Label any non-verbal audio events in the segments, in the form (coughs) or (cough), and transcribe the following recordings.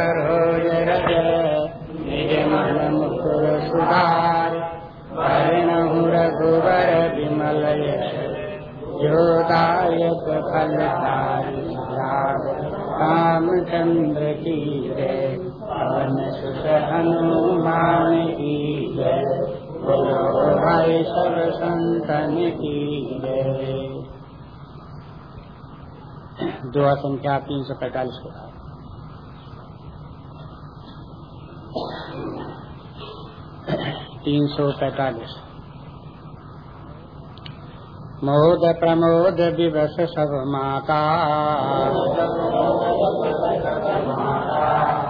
सरोज रज निज मन मुकुर सुधार वरणहु रघुवर विमल यश जोदायक फलधारी रामचंद्र की जय पवन हनुमान की जय बोलो भाई सब संतन की दुआ संख्या तीन सौ पैतालीस के तीन सौ पैतालीस। मोद प्रमोद विवश सब माता।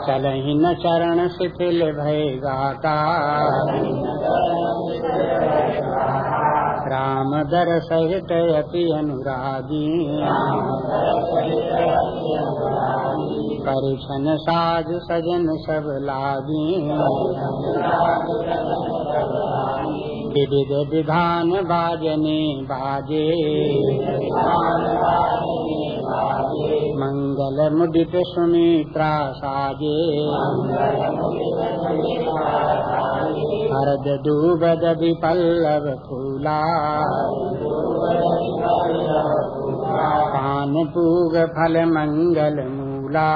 चलही न चरण शिथिल भय गाता राम दर सहित अति अनुरागी। परिछन साज सजन सब लागी। विविध विधान बाजने बाजे। मंगल मुदित सुमित्रा साजे हरद दूबद विपल्लव फूला। पान पूग फल मंगल मूला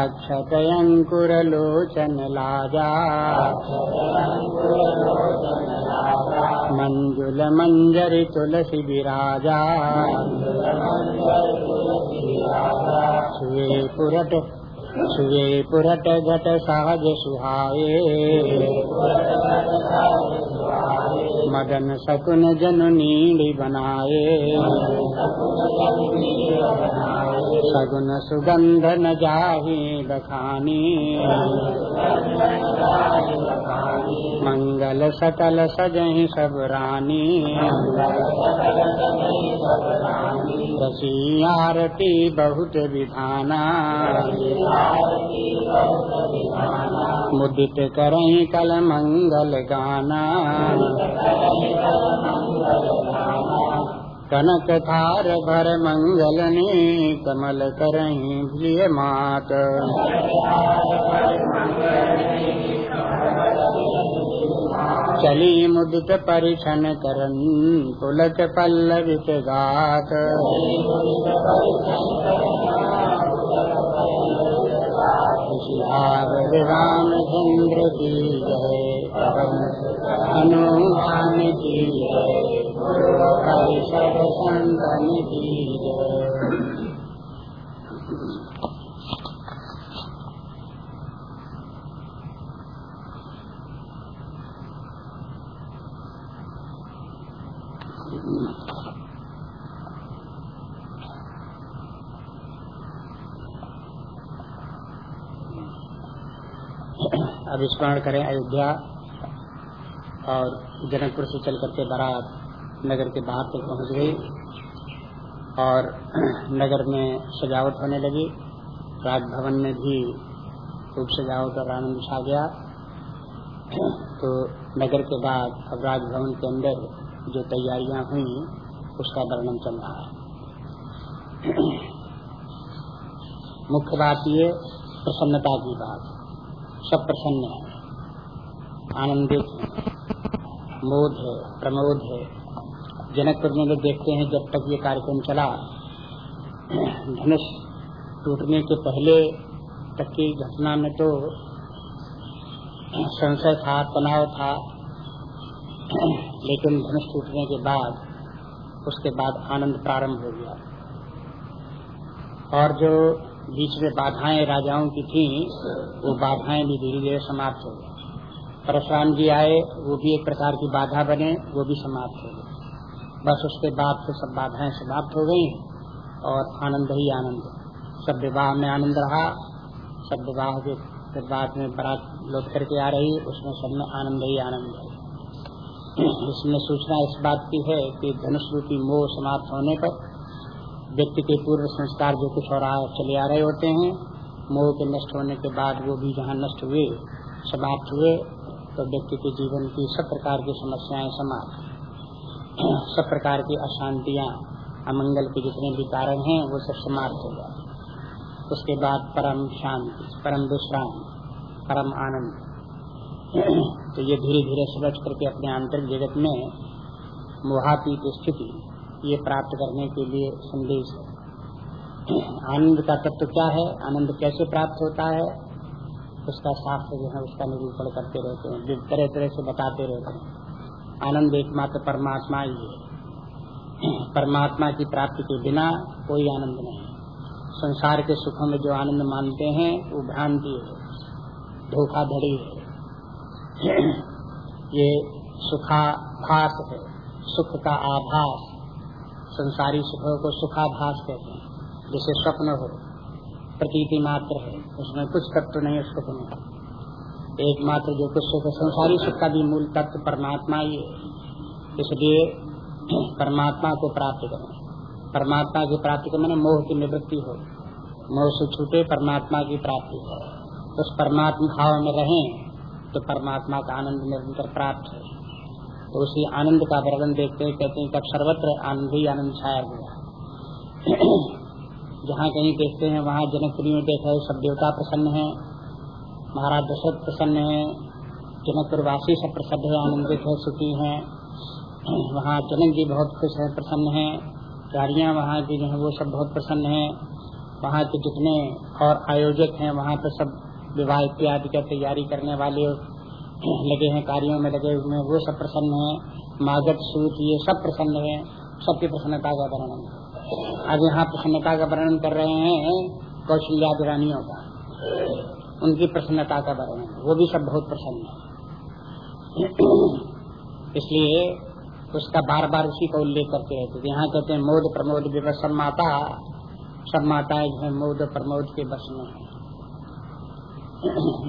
अक्षत लोचन लाजा मंजरी तुलसी विराजा। पुरट सुए पुरट घट सहज सुहाए मदन सकुन जन नीली बनाए। सगुन सुगंध न जाही बखानी। मंगल सकल सजही सब रानी। रसी आरती बहुत विधाना। मुदित करही कल मंगल गाना। कनक थार भर मंगल ने कमल करही प्रिय मात चली मुदित परिछन करन पुलक पल्लवित गात रामचंद्र की जय हनुमान की परिषद संतन की अब स्मरण करें, अयोध्या और जनकपुर से चल करके बारात नगर के बाहर तक पहुँच गई और नगर में सजावट होने लगी। राजभवन में भी खूब सजावट और आनंद छा गया। तो नगर के बाद अब राजभवन के अंदर जो तैयारियाँ हुई, उसका वर्णन चल रहा है। मुख्य बात ये, प्रसन्नता की बात। सब प्रसन्न है। आनंदित है, मोद है, प्रमोद है। जनकपुर में लोग देखते हैं जब तक ये कार्यक्रम चला, धनुष टूटने के पहले तक की घटना में तो संशय था, तनाव था। लेकिन धनुष टूटने के बाद, उसके बाद आनंद प्रारंभ हो गया। और जो बीच में बाधाएँ राजाओं की थी, वो बाधाएँ भी धीरे धीरे समाप्त हो गई। परशुराम जी आए, वो भी एक प्रकार की बाधा बने, वो भी समाप्त हो गई। बस उसके बाद से सब बाधाएँ समाप्त हो गई और आनंद ही आनंद। सब विवाह में आनंद रहा, सब विवाह के बाद में बारात लौट करके आ रही, उसमें सब में आनंद ही आनंद है इसमें सूचना इस बात की है कि धनुष रूपी मोह समाप्त होने पर व्यक्ति के पूर्व संस्कार जो कुछ और चले आ रहे होते हैं, मोह के नष्ट होने के बाद वो भी जहाँ नष्ट हुए, समाप्त हुए तो व्यक्ति के जीवन की सब प्रकार की समस्याएँ समाप्त। (clears throat) सब प्रकार की अशांतियाँ, अमंगल के जितने भी कारण हैं, वो सब समाप्त हो जाए उसके बाद परम शांति, परम विश्राम, परम आनंद। (clears throat) तो ये धीरे धीरे समझ करके अपने आंतरिक जगत में मोहातीत स्थिति ये प्राप्त करने के लिए संदेश है। आनंद का तत्व क्या है? आनंद कैसे प्राप्त होता है? उसका शास्त्र जो है, उसका निरूपण करते रहते हैं तरह तरह से बताते रहते हैं। आनंद एकमात्र परमात्मा ही है। परमात्मा की प्राप्ति के बिना कोई आनंद नहीं संसार के सुखों में जो आनंद मानते हैं, वो भ्रांति है, धोखाधड़ी है। ये सुखाभास है, सुख का आभास। संसारी सुखों को सुखाभास कहते हैं, जैसे स्वप्न हो, प्रतीति मात्र है, उसमें कुछ तत्व नहीं है, सुख में एकमात्र जो कुछ सुख संसारी सुख का भी मूल तत्व परमात्मा ही है। इसलिए परमात्मा को प्राप्त करें। परमात्मा की प्राप्ति को मैंने मोह की निवृत्ति हो। मोह से छूटे परमात्मा की प्राप्ति हो। उस परमात्मा भाव में रहें तो परमात्मा का आनंद निरंतर प्राप्त है। तो उसी आनंद का वर्णन देखते हैं कहते हैं कब सर्वत्र आनंद ही आनंद छाया हुआ जहाँ कहीं देखते हैं, वहाँ जनकपुरी में देखा है, सब देवता प्रसन्न है, महाराज दशरथ प्रसन्न है, जनकपुर वासी सब प्रसन्न है, आनंदित है, सुखी है। वहाँ जनक जी बहुत खुश है, प्रसन्न है। गाड़ियाँ वहाँ की जो है, वो सब बहुत प्रसन्न है। वहाँ के जितने और आयोजक हैं, वहाँ पे सब विवाह इत्यादि का तैयारी करने वाले लगे हैं, कार्यों में लगे हुए वो सब प्रसन्न है मागत सूत, ये सब प्रसन्न है, सबकी प्रसन्नता का वर्णन। आज यहाँ प्रसन्नता का वर्णन कर रहे हैं कौशल्या रानियों का। उनकी प्रसन्नता का वर्णन, वो भी सब बहुत प्रसन्न है। इसलिए उसका बार बार उसी का उल्लेख करते रहते यहाँ कहते हैं, मोद प्रमोद विवश सब माता, सब माताएँ जो है, मोद प्रमोद के बस में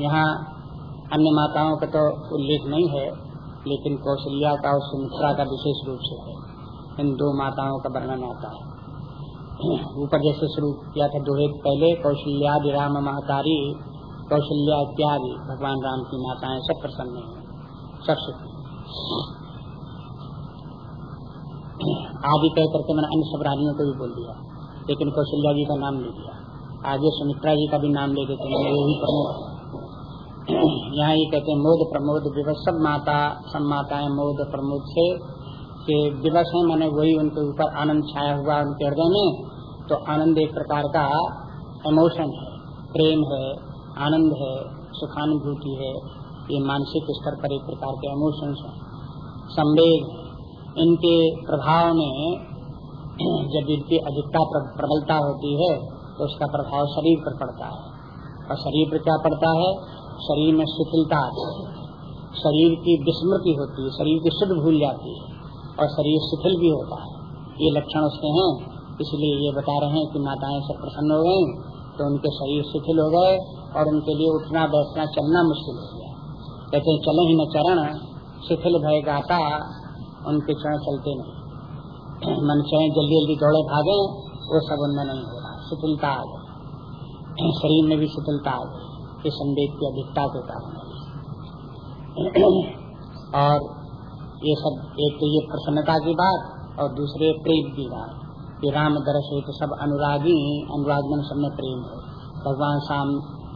यहाँ अन्य माताओं का तो उल्लेख नहीं है, लेकिन कौशल्या का और सुमित्रा का विशेष रूप से है। इन दो माताओं का वर्णन आता है। ऊपर जैसे शुरू किया था दोहे पहले कौशल्या राम महतारी कौशल्या इत्यादि, भगवान राम की माताएँ सब प्रसन्न है। सब सुखी आदि कह करके मैंने अन्य सब रानियों को भी बोल दिया, लेकिन कौशल्या जी का नाम ले दिया आगे सुमित्रा जी का भी नाम ले देते हैं भी प्रमुख यहाँ ये कहते हैं, मोद प्रमोद दिवस सब माता सब माताएँ मोद प्रमोद से, के दिवस है, मैंने वही उनके ऊपर आनंद छाया हुआ उनके हृदय में तो आनंद एक प्रकार का इमोशन है, प्रेम है, आनंद है, सुखानुभूति है, ये मानसिक स्तर पर एक प्रकार के इमोशंस है। संवेद इनके प्रभाव में (clears throat) जब इनकी अधिकता प्रबलता होती है तो उसका प्रभाव शरीर पर पड़ता है। और शरीर पर क्या पड़ता है? शरीर में शिथिलता आती है। शरीर की विस्मृति होती है, शरीर की शुद्ध भूल जाती है और शरीर शिथिल भी होता है। ये लक्षण उसके हैं, इसलिए ये बता रहे हैं कि माताएँ सब प्रसन्न हो गई तो उनके शरीर शिथिल हो गए और उनके लिए उठना, बैठना, चलना मुश्किल हो गया। कहते चले ही न चरण, शिथिल भय गाता, उनके चरण चलते नहीं। (clears throat) मन चाहे जल्दी जल्दी दौड़े, भागे, वो सब उनमें नहीं हो रहा। शिथिलता आ गई। (clears throat) शरीर में भी शिथिलता आ गई। इस संवेद की अधिकता के कारण और ये सब, एक तो ये प्रसन्नता की बात और दूसरे प्रेम की बात। ये राम दर्श है तो सब अनुरागी अनुराग मन सब में प्रेम है। भगवान शाम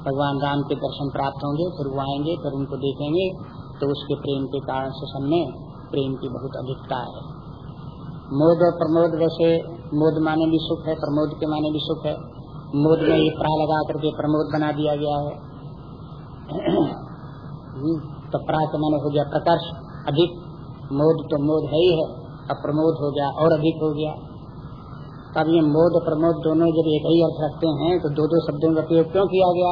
भगवान राम के दर्शन प्राप्त होंगे, फिर वो आएँगे, फिर उनको देखेंगे तो उसके प्रेम के कारण से सब में प्रेम की बहुत अधिकता है। मोद और प्रमोद वैसे, मोद माने भी सुख है, प्रमोद के माने भी सुख है। मोद में ये प्रा लगा करके प्रमोद बना दिया गया है। तो प्रा के माने हो गया प्रकर्ष अधिक मोद तो मोद है ही है, अब प्रमोद हो गया, और अधिक हो गया। तब ये मोद प्रमोद दोनों जब एक ही अर्थ रखते हैं तो दो दो शब्दों का प्रयोग क्यों किया गया?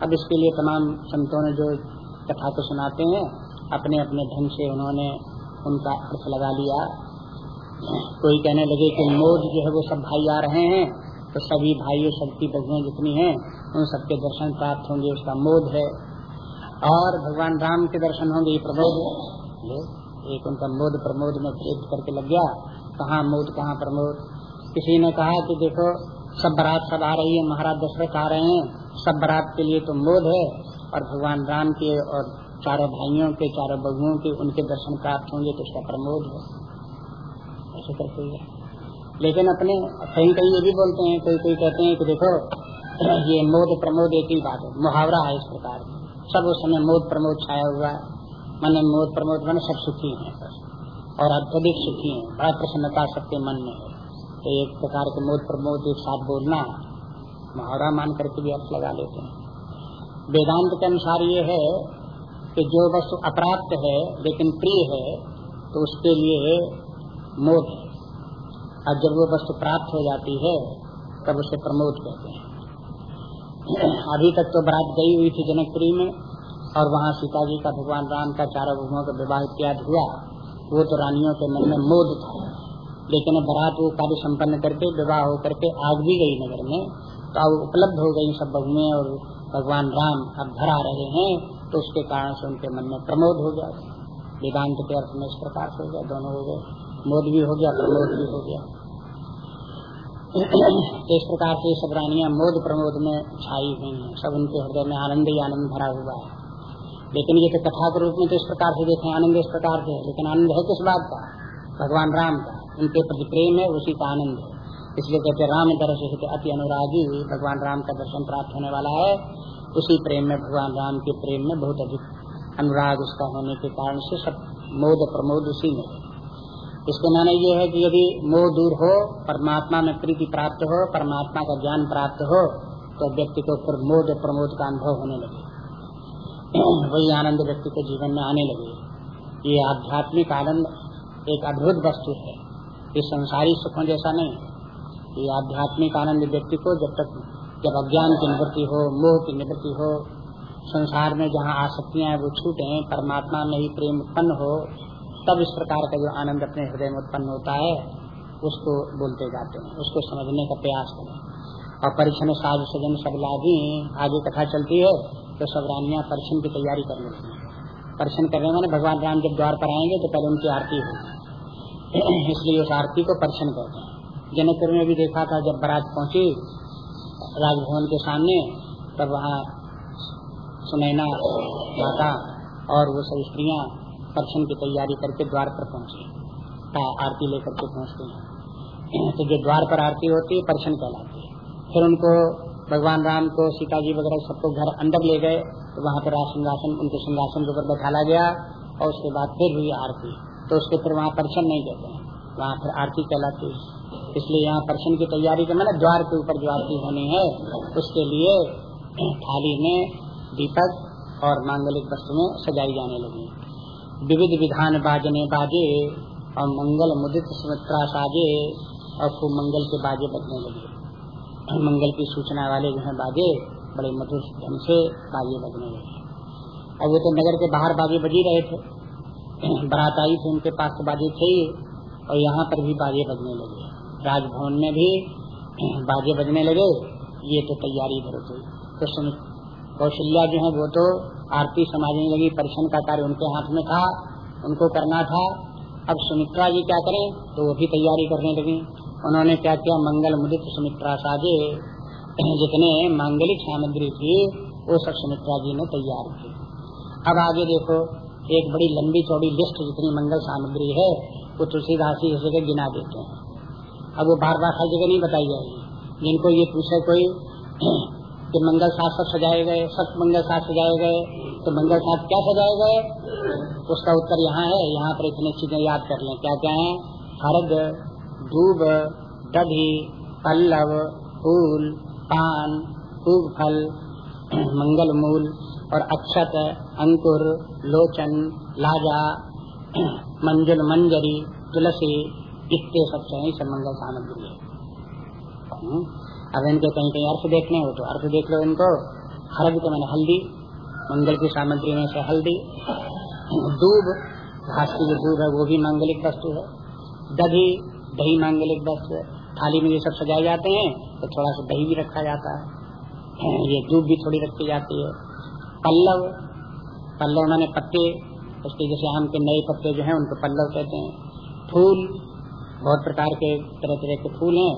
अब इसके लिए तमाम संतों ने जो कथा को सुनाते हैं, अपने अपने ढंग से उन्होंने उनका अर्थ लगा लिया। कोई कहने लगे कि मोद जो है वो सब भाई आ रहे हैं तो सभी भाइयों, सबकी बहनें जितनी हैं, उन सबके दर्शन प्राप्त होंगे, उसका मोद है। और भगवान राम के दर्शन होंगे, ये प्रमोद एक उनका मोद, प्रमोद में भेद करके लग गया। कहाँ मोद, कहाँ प्रमोद? किसी ने कहा कि देखो, सब बारात सब आ रही है, महाराज दशरथ आ रहे हैं। सब बारात के लिए तो मोद है। और भगवान राम के और चारों भाइयों के, चारों बहुओं के उनके दर्शन प्राप्त होंगे तो उसका प्रमोद है। ऐसे करते हुए लेकिन अपने कहीं कहीं ये भी बोलते हैं, कोई कोई कहते हैं कि देखो, ये मोद प्रमोद एक ही बात है, मुहावरा है इस प्रकार सब उस समय मोद प्रमोद छाया हुआ है, मन मोद प्रमोद मन सब सुखी हैं और अत्यधिक सुखी है, बड़ा प्रसन्नता सबके मन में है। तो एक प्रकार के मोद प्रमोद एक साथ बोलना, मुहावरा मान करके भी अर्थ लगा लेते हैं। वेदांत के अनुसार ये है कि जो वस्तु अप्राप्त है, लेकिन प्रिय है तो उसके लिए मोद है। और जब वो वस्तु प्राप्त हो जाती है, तब उसे प्रमोद कहते हैं। (clears throat) अभी तक तो बरात गई हुई थी जनकपुरी में, और वहाँ सीता जी का भगवान राम का चारों भगवान का विवाह इत्यादि हुआ, वो तो रानियों के मन में मोद था। लेकिन बरात वो कार्य संपन्न करके, विवाह होकर के आग भी गई नगर में तो अब उपलब्ध हो गई सब बहुएँ और भगवान राम अब आ रहे हैं तो उसके कारण से उनके मन में प्रमोद हो गया। वेदांत के अर्थ में इस प्रकार से हो गया, दोनों हो गए। मोद भी हो गया, प्रमोद भी हो गया। तो इस प्रकार से सब रानियाँ मोद प्रमोद में छाई हुई हैं। सब उनके हृदय में आनंद ही आनंद भरा हुआ है। लेकिन ये तो कथा के रूप में तो इस प्रकार से देखे, आनंद इस प्रकार से लेकिन आनंद है किस बात का? भगवान राम का। उनके प्रति प्रेम है, उसी का आनंद है। इसलिए कहते राम दर्शन अति अनुरागी, भगवान राम का दर्शन प्राप्त होने वाला है। उसी प्रेम में, भगवान राम के प्रेम में बहुत अधिक अनुराग उसका होने के कारण से सब मोद प्रमोद उसी में इसके माने ये है कि यदि मोह दूर हो, परमात्मा में प्रीति प्राप्त हो, परमात्मा का ज्ञान प्राप्त हो तो व्यक्ति को फिर मोद प्रमोद का अनुभव होने लगे। (clears throat) वही आनंद व्यक्ति के जीवन में आने लगे। ये आध्यात्मिक आनंद एक अद्भुत वस्तु है। ये संसारी सुखों जैसा नहीं। ये आध्यात्मिक आनंद व्यक्ति को जब तक, जब अज्ञान की निवृत्ति हो, मोह की निवृत्ति हो, संसार में जहाँ आसक्तियाँ वो छूटे, परमात्मा में ही प्रेम उत्पन्न हो तब इस प्रकार का जो आनंद अपने हृदय में उत्पन्न होता है, उसको बोलते जाते हैं, उसको समझने का प्रयास करें। और परीक्षण साज सजन सब लाभी, आगे कथा चलती है तो सब रानियाँ परीक्षण की तैयारी कर लेती हैं। परीक्षण करने में भगवान राम जब द्वार पर आएँगे तो पहले उनकी आरती होगी। (clears throat) इसलिए उस आरती को परीक्षण करते हैं। जनकपुर में भी देखा था, जब बारात पहुँची, राजभवन के सामने, तब वहाँ सुनैना माता और वो सब स्त्रियाँ दर्शन की तैयारी करके द्वार पर पहुँची। आरती लेकर के पहुँचते हैं। तो जो द्वार पर आरती होती है परछन कहलाती है। फिर उनको भगवान राम को, सीता जी वगैरह सबको घर अंदर ले गए। तो वहाँ पर सिंहासन उनके सिंहासन के ऊपर बैठाला गया और उसके बाद फिर हुई आरती। तो उसके फिर वहाँ परछन नहीं कहते हैं। वहाँ फिर आरती कहलाती है। इसलिए यहाँ दर्शन की तैयारी के मैंने द्वार के ऊपर जो आरती होनी है, उसके लिए थाली में दीपक और मांगलिक वस्तु में सजाई जाने लगी। विविध विधान बाजने बाजे, और मंगल मुदित सुमित्रा साजे, और खूब मंगल के बाजे बजने लगे। मंगल की सूचना वाले जो है बाजे, बड़े मधुर ढंग से बाजे बजने लगे। अब वो तो नगर के बाहर बाजे बजी रहे थे। बारात आई थी, उनके पास तो बाजे थे और यहाँ पर भी बाजे बजने लगे। राजभवन में भी बाजे बजने लगे। ये तो तैयारी इधर हुई तो कौशल्या जो है वो तो आरती समाजने लगी, परिश्रम का कार्य उनके हाथ में था, उनको करना था। अब सुमित्रा जी क्या करें तो वो भी तैयारी करने लगी। उन्होंने क्या किया, मंगल मुदित सुमित्रा साजे, जितने मांगलिक सामग्री थी, वो सब सुमित्रा जी ने तैयार की अब आगे देखो, एक बड़ी लंबी चौड़ी लिस्ट जितनी मंगल सामग्री है, वो तुलसीदास जी जैसे गिना देते हैं। अब वो बार बार हर जगह नहीं बताई जाएगी। जिनको ये पूछे कोई कि मंगल साथ सब सजाए गए सब मंगल साथ सजाए गए तो मंगल साथ क्या सजाए गए? उसका उत्तर यहाँ है, यहाँ पर इतनी चीज़ें याद कर लें। क्या क्या है? हरद दूब दधी पल्लव, फूल, पान खूब फल मंगल मूल और अक्षत, अंकुर, लोचन, लाजा, मंजुल, मंजरी, तुलसी, इतने सब चाहिए सब मंगल सामग्री है। हम्म? अब इनके कहीं कहीं अर्थ देखने हो तो अर्थ देख लो इनको। हरद के मैंने हल्दी, मंगल की सामग्री में से हल्दी। दूब घास की जो दूब है, वो भी मांगलिक वस्तु है। दही दही मांगलिक वस्तु है। थाली में ये सब सजाए जाते हैं तो थोड़ा सा दही भी रखा जाता है। ये दूब भी थोड़ी रखी जाती है। पल्लव पल्लव मैंने पत्ते, उसके जैसे आम के नए पत्ते जो है, उनको पल्लव कहते हैं। फूल बहुत प्रकार के तरह तरह के फूल हैं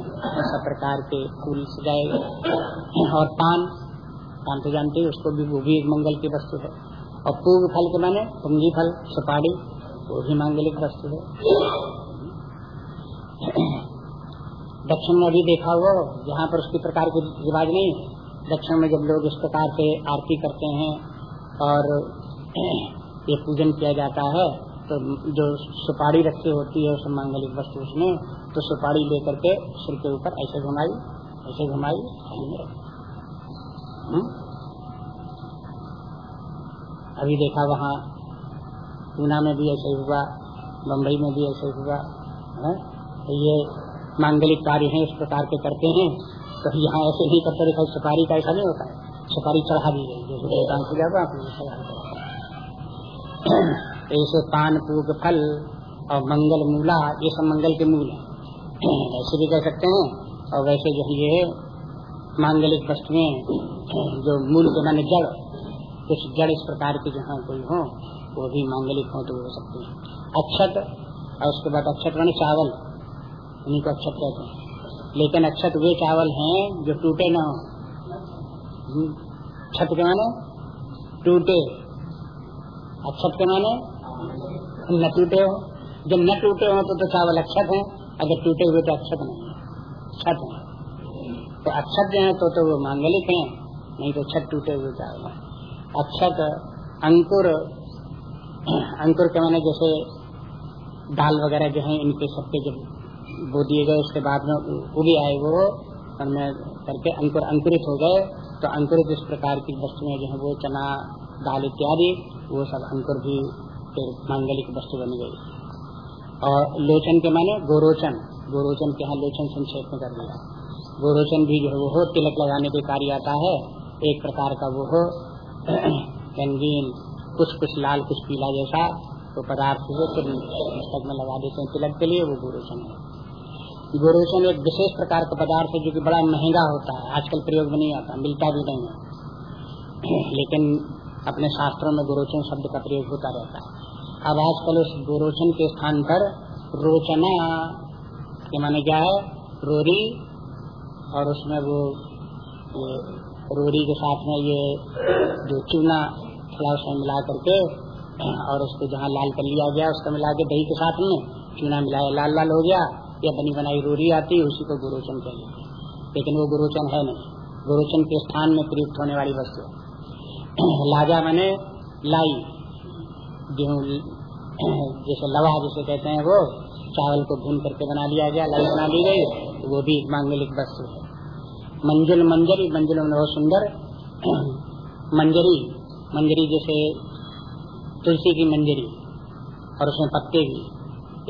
सब प्रकार के फूल सजाए गए और पान पान तो जानते हैं उसको भी वो भी एक मंगल की वस्तु है। और पूर्व फल के माने पुंगी फल सुपाड़ी वो भी मांगलिक वस्तु है। दक्षिण में अभी देखा हुआ जहाँ पर उसकी प्रकार की रिवाज नहीं दक्षिण में जब लोग इस प्रकार से आरती करते हैं, और ये पूजन किया जाता है तो जो सुपारी रखी होती है मांगलिक वस्तु उसमें तो सुपारी लेकर के सिर के ऊपर ऐसे घुमाई ऐसे घुमाई हम्म? अभी देखा वहाँ पूना में भी ऐसे हुआ, बम्बई में भी ऐसे हुआ, है? तो ये मांगलिक कार्य है, इस प्रकार के करते हैं तो यहाँ ऐसे नहीं करते देखा सुपारी का ऐसा नहीं होता है। सुपारी चढ़ा दी गई, जैसे ऐसे पान पूग फल और मंगल मूला ये सब मंगल के मूल है। (clears throat) ऐसे भी कह सकते हैं। और वैसे जो ये मांगलिक वस्तुएँ जो मूल के माने जड़ कुछ जड़ इस प्रकार के जहाँ कोई हो वो भी मांगलिक हो तो हो सकते हैं अक्षत और उसके बाद अक्षत माने चावल। उन्हीं को अक्षत कहते हैं। लेकिन अक्षत वे चावल हैं जो टूटे ना हो। हम्म, छत के माने टूटे। अक्षत के माने न टूटे हो। जब न टूटे हो तो, तो चावल अक्षत है अगर टूटे हुए तो अक्षत नहीं छत है। तो अक्षत जो है तो, तो वो मांगलिक है नहीं तो छत टूटे हुए चावल है। अक्षत अंकुर अंकुर के माने जैसे दाल वगैरह जो है इनके सबके जब बो दिए गए उसके बाद में उगे आए वो उनमें करके अंकुर अंकुरित हो गए तो अंकुरित इस प्रकार की वस्तुएँ जो है वो चना दाल इत्यादि वो सब अंकुर भी फिर मांगलिक वस्तु बन गई। और लोचन के माने गोरोचन। गोरोचन के यहाँ लोचन संक्षेप में कर दिया। गोरोचन भी जो है वो हो, तिलक लगाने के कार्य आता है। एक प्रकार का वो हो, (clears throat) रंगीन, कुछ कुछ लाल, कुछ पीला जैसा तो पदार्थ हो फिर मस्तक में लगा देते हैं। तिलक के लिए वो गोरोचन है। गोरोचन एक विशेष प्रकार का पदार्थ है जो कि बड़ा महँगा होता है। आजकल प्रयोग में नहीं आता, मिलता भी नहीं है। (clears throat) लेकिन अपने शास्त्रों में गोरोचन शब्द का प्रयोग होता रहता है। अब आजकल उस गोरोचन के स्थान पर रोचना, के माने क्या है? रोरी, और उसमें वो रोरी के साथ में ये जो चूना थोड़ा उसमें मिला करके, और उसको जहाँ लाल कर लिया गया, उसका मिला के दही के साथ में चूना मिलाया। लाल लाल हो गया, या बनी बनाई रोरी आती है उसी को गुरोचन कह कहते लेकिन वो गुरोचन है नहीं। गुरोचन के स्थान में प्रयुक्त होने वाली वस्तु (clears throat) लाजा मैंने लाई। गेहूँ (clears throat) जैसे लवा जिसे कहते हैं वो, चावल को भून करके बना लिया गया लाई बना ली गई वो भी मांगलिक वस्तु है। मंजुल, मंजरी, मंजुल बहुत सुंदर, (clears throat) मंजरी मंजरी जैसे तुलसी की मंजरी, और उसमें पत्ते भी,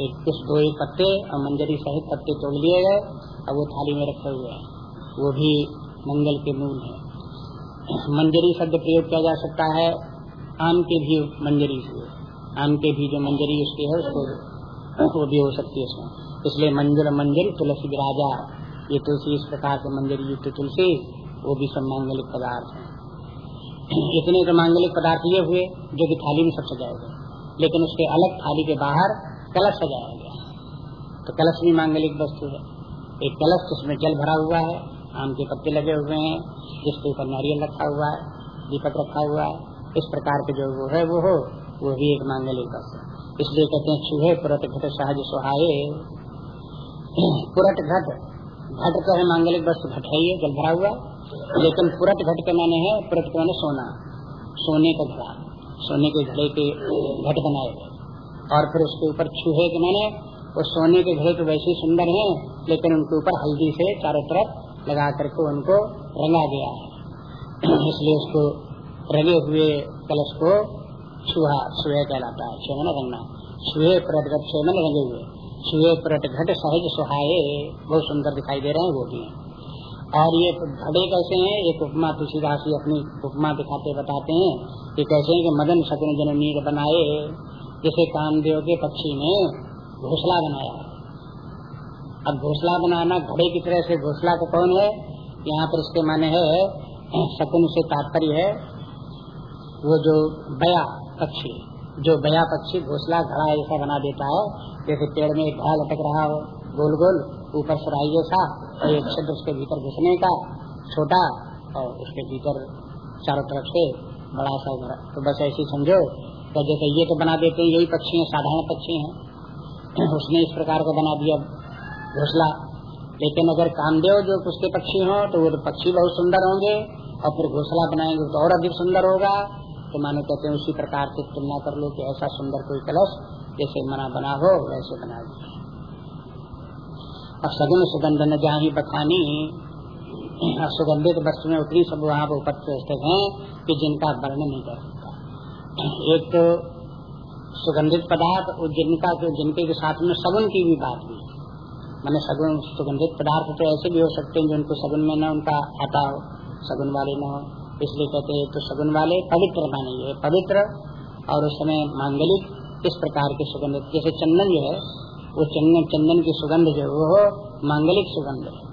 एक कुछ दो एक पत्ते और मंजरी सहित पत्ते तोड़ लिए गए, और वो थाली में रखे हुए हैं। वो भी मंगल के मूल है। (clears throat) मंजरी शब्द प्रयोग किया जा सकता है आम के भी मंजरी से आम के भी जो मंजरी उसकी है, उसको वो भी हो सकती है उसमें इसलिए मंजर, मंजरी तुलसी राजा ये तुलसी इस प्रकार से मंजरी, युक्त तुलसी, वो भी सब मांगलिक पदार्थ है। (clears throat) इतने तो मांगलिक पदार्थ ये हुए, जो कि थाली में सब सजाए गए। लेकिन उसके अलग थाली के बाहर कलश सजाया गया तो कलश भी मांगलिक वस्तु है। एक कलश जिसमें जल भरा हुआ है, आम के पत्ते लगे हुए हैं, जिसके ऊपर नारियल रखा हुआ है, दीपक रखा हुआ है। इस प्रकार के जो वो है, वो हो, वो भी एक मांगलिक वस्तु इसलिए कहते हैं, चूहे पुरट घट सहज सुहाये। पुरट घट घट तो है मांगलिक वस्तु घट है ये, जल भरा हुआ लेकिन पुरट घट के माने है पुरट के माने सोना। सोने का घड़ा, सोने के घड़े के घट बनाए। और फिर उसके ऊपर चूहे के माने, वो सोने के घड़े तो वैसे सुंदर हैं, लेकिन उनके ऊपर हल्दी से चारों तरफ़ लगा करके उनको रंगा गया है। इसलिए उसको रंगे हुए कलश को छुहा सुहे कहलाता है छुहे मैंने रंगना। छुहे पुरट घट छुहे रंगे हुए। छुहे पुरट घट सहज सुहाये बहुत सुंदर दिखाई दे रहे हैं वो भी। और ये घड़े कैसे हैं? एक उपमा तुलसीदास अपनी उपमा दिखाते बताते हैं। कि कैसे हैं कि मदन शकुन जन नीर बनाए, जैसे कामदेव के पक्षी ने घोसला बनाया। अब घोसला बनाना, घड़े की तरह से घोसला का कौन है? यहाँ पर इसके माने है शकुन से तात्पर्य है वो जो बया पक्षी, जो बया पक्षी घोसला घड़ा ऐसा बना देता है, जैसे पेड़ में एक घड़ा लटक रहा हो, गोल गोल, ऊपर सराइये सा और एक छिद्र उसके भीतर घुसने का, छोटा, और उसके भीतर चारों तरफ़ से बड़ा सा घर तो बस ऐसी समझो तो जैसे ये तो बना देते हैं, यही पक्षी है, साधारण पक्षी है। (clears throat) उसने इस प्रकार का बना दिया घोसला। लेकिन अगर कामदेव जो उसके पक्षी हो तो वो तो पक्षी बहुत सुंदर होंगे, और फिर घोसला बनाएँगे तो और अधिक सुंदर होगा तो मानो कहते हैं, उसी प्रकार से तुलना कर लो कि ऐसा सुंदर कोई कलश जैसे मना बना हो, वैसे बना दिया और सगुन सुगंध न जहाँ बखानी सुगंधित वस्तु में उतनी सब वहाँ पर उपस्थित हैं कि जिनका वर्णन नहीं कर सकता। एक तो सुगंधित पदार्थ और जिनका जिनके के साथ में सगुन की भी बात हुई। मैंने सगुन, सुगंधित पदार्थ तो ऐसे भी हो सकते हैं जो उनको सगुन में न उनका आता हो, सगुन वाले न हो। इसलिए कहते हैं तो सगुन वाले पवित्र माने है पवित्र और उस समय मांगलिक, इस प्रकार के सुगंध। जैसे चंदन जो है, वो चंदन चंदन की सुगंध जो वो मांगलिक सुगंध। है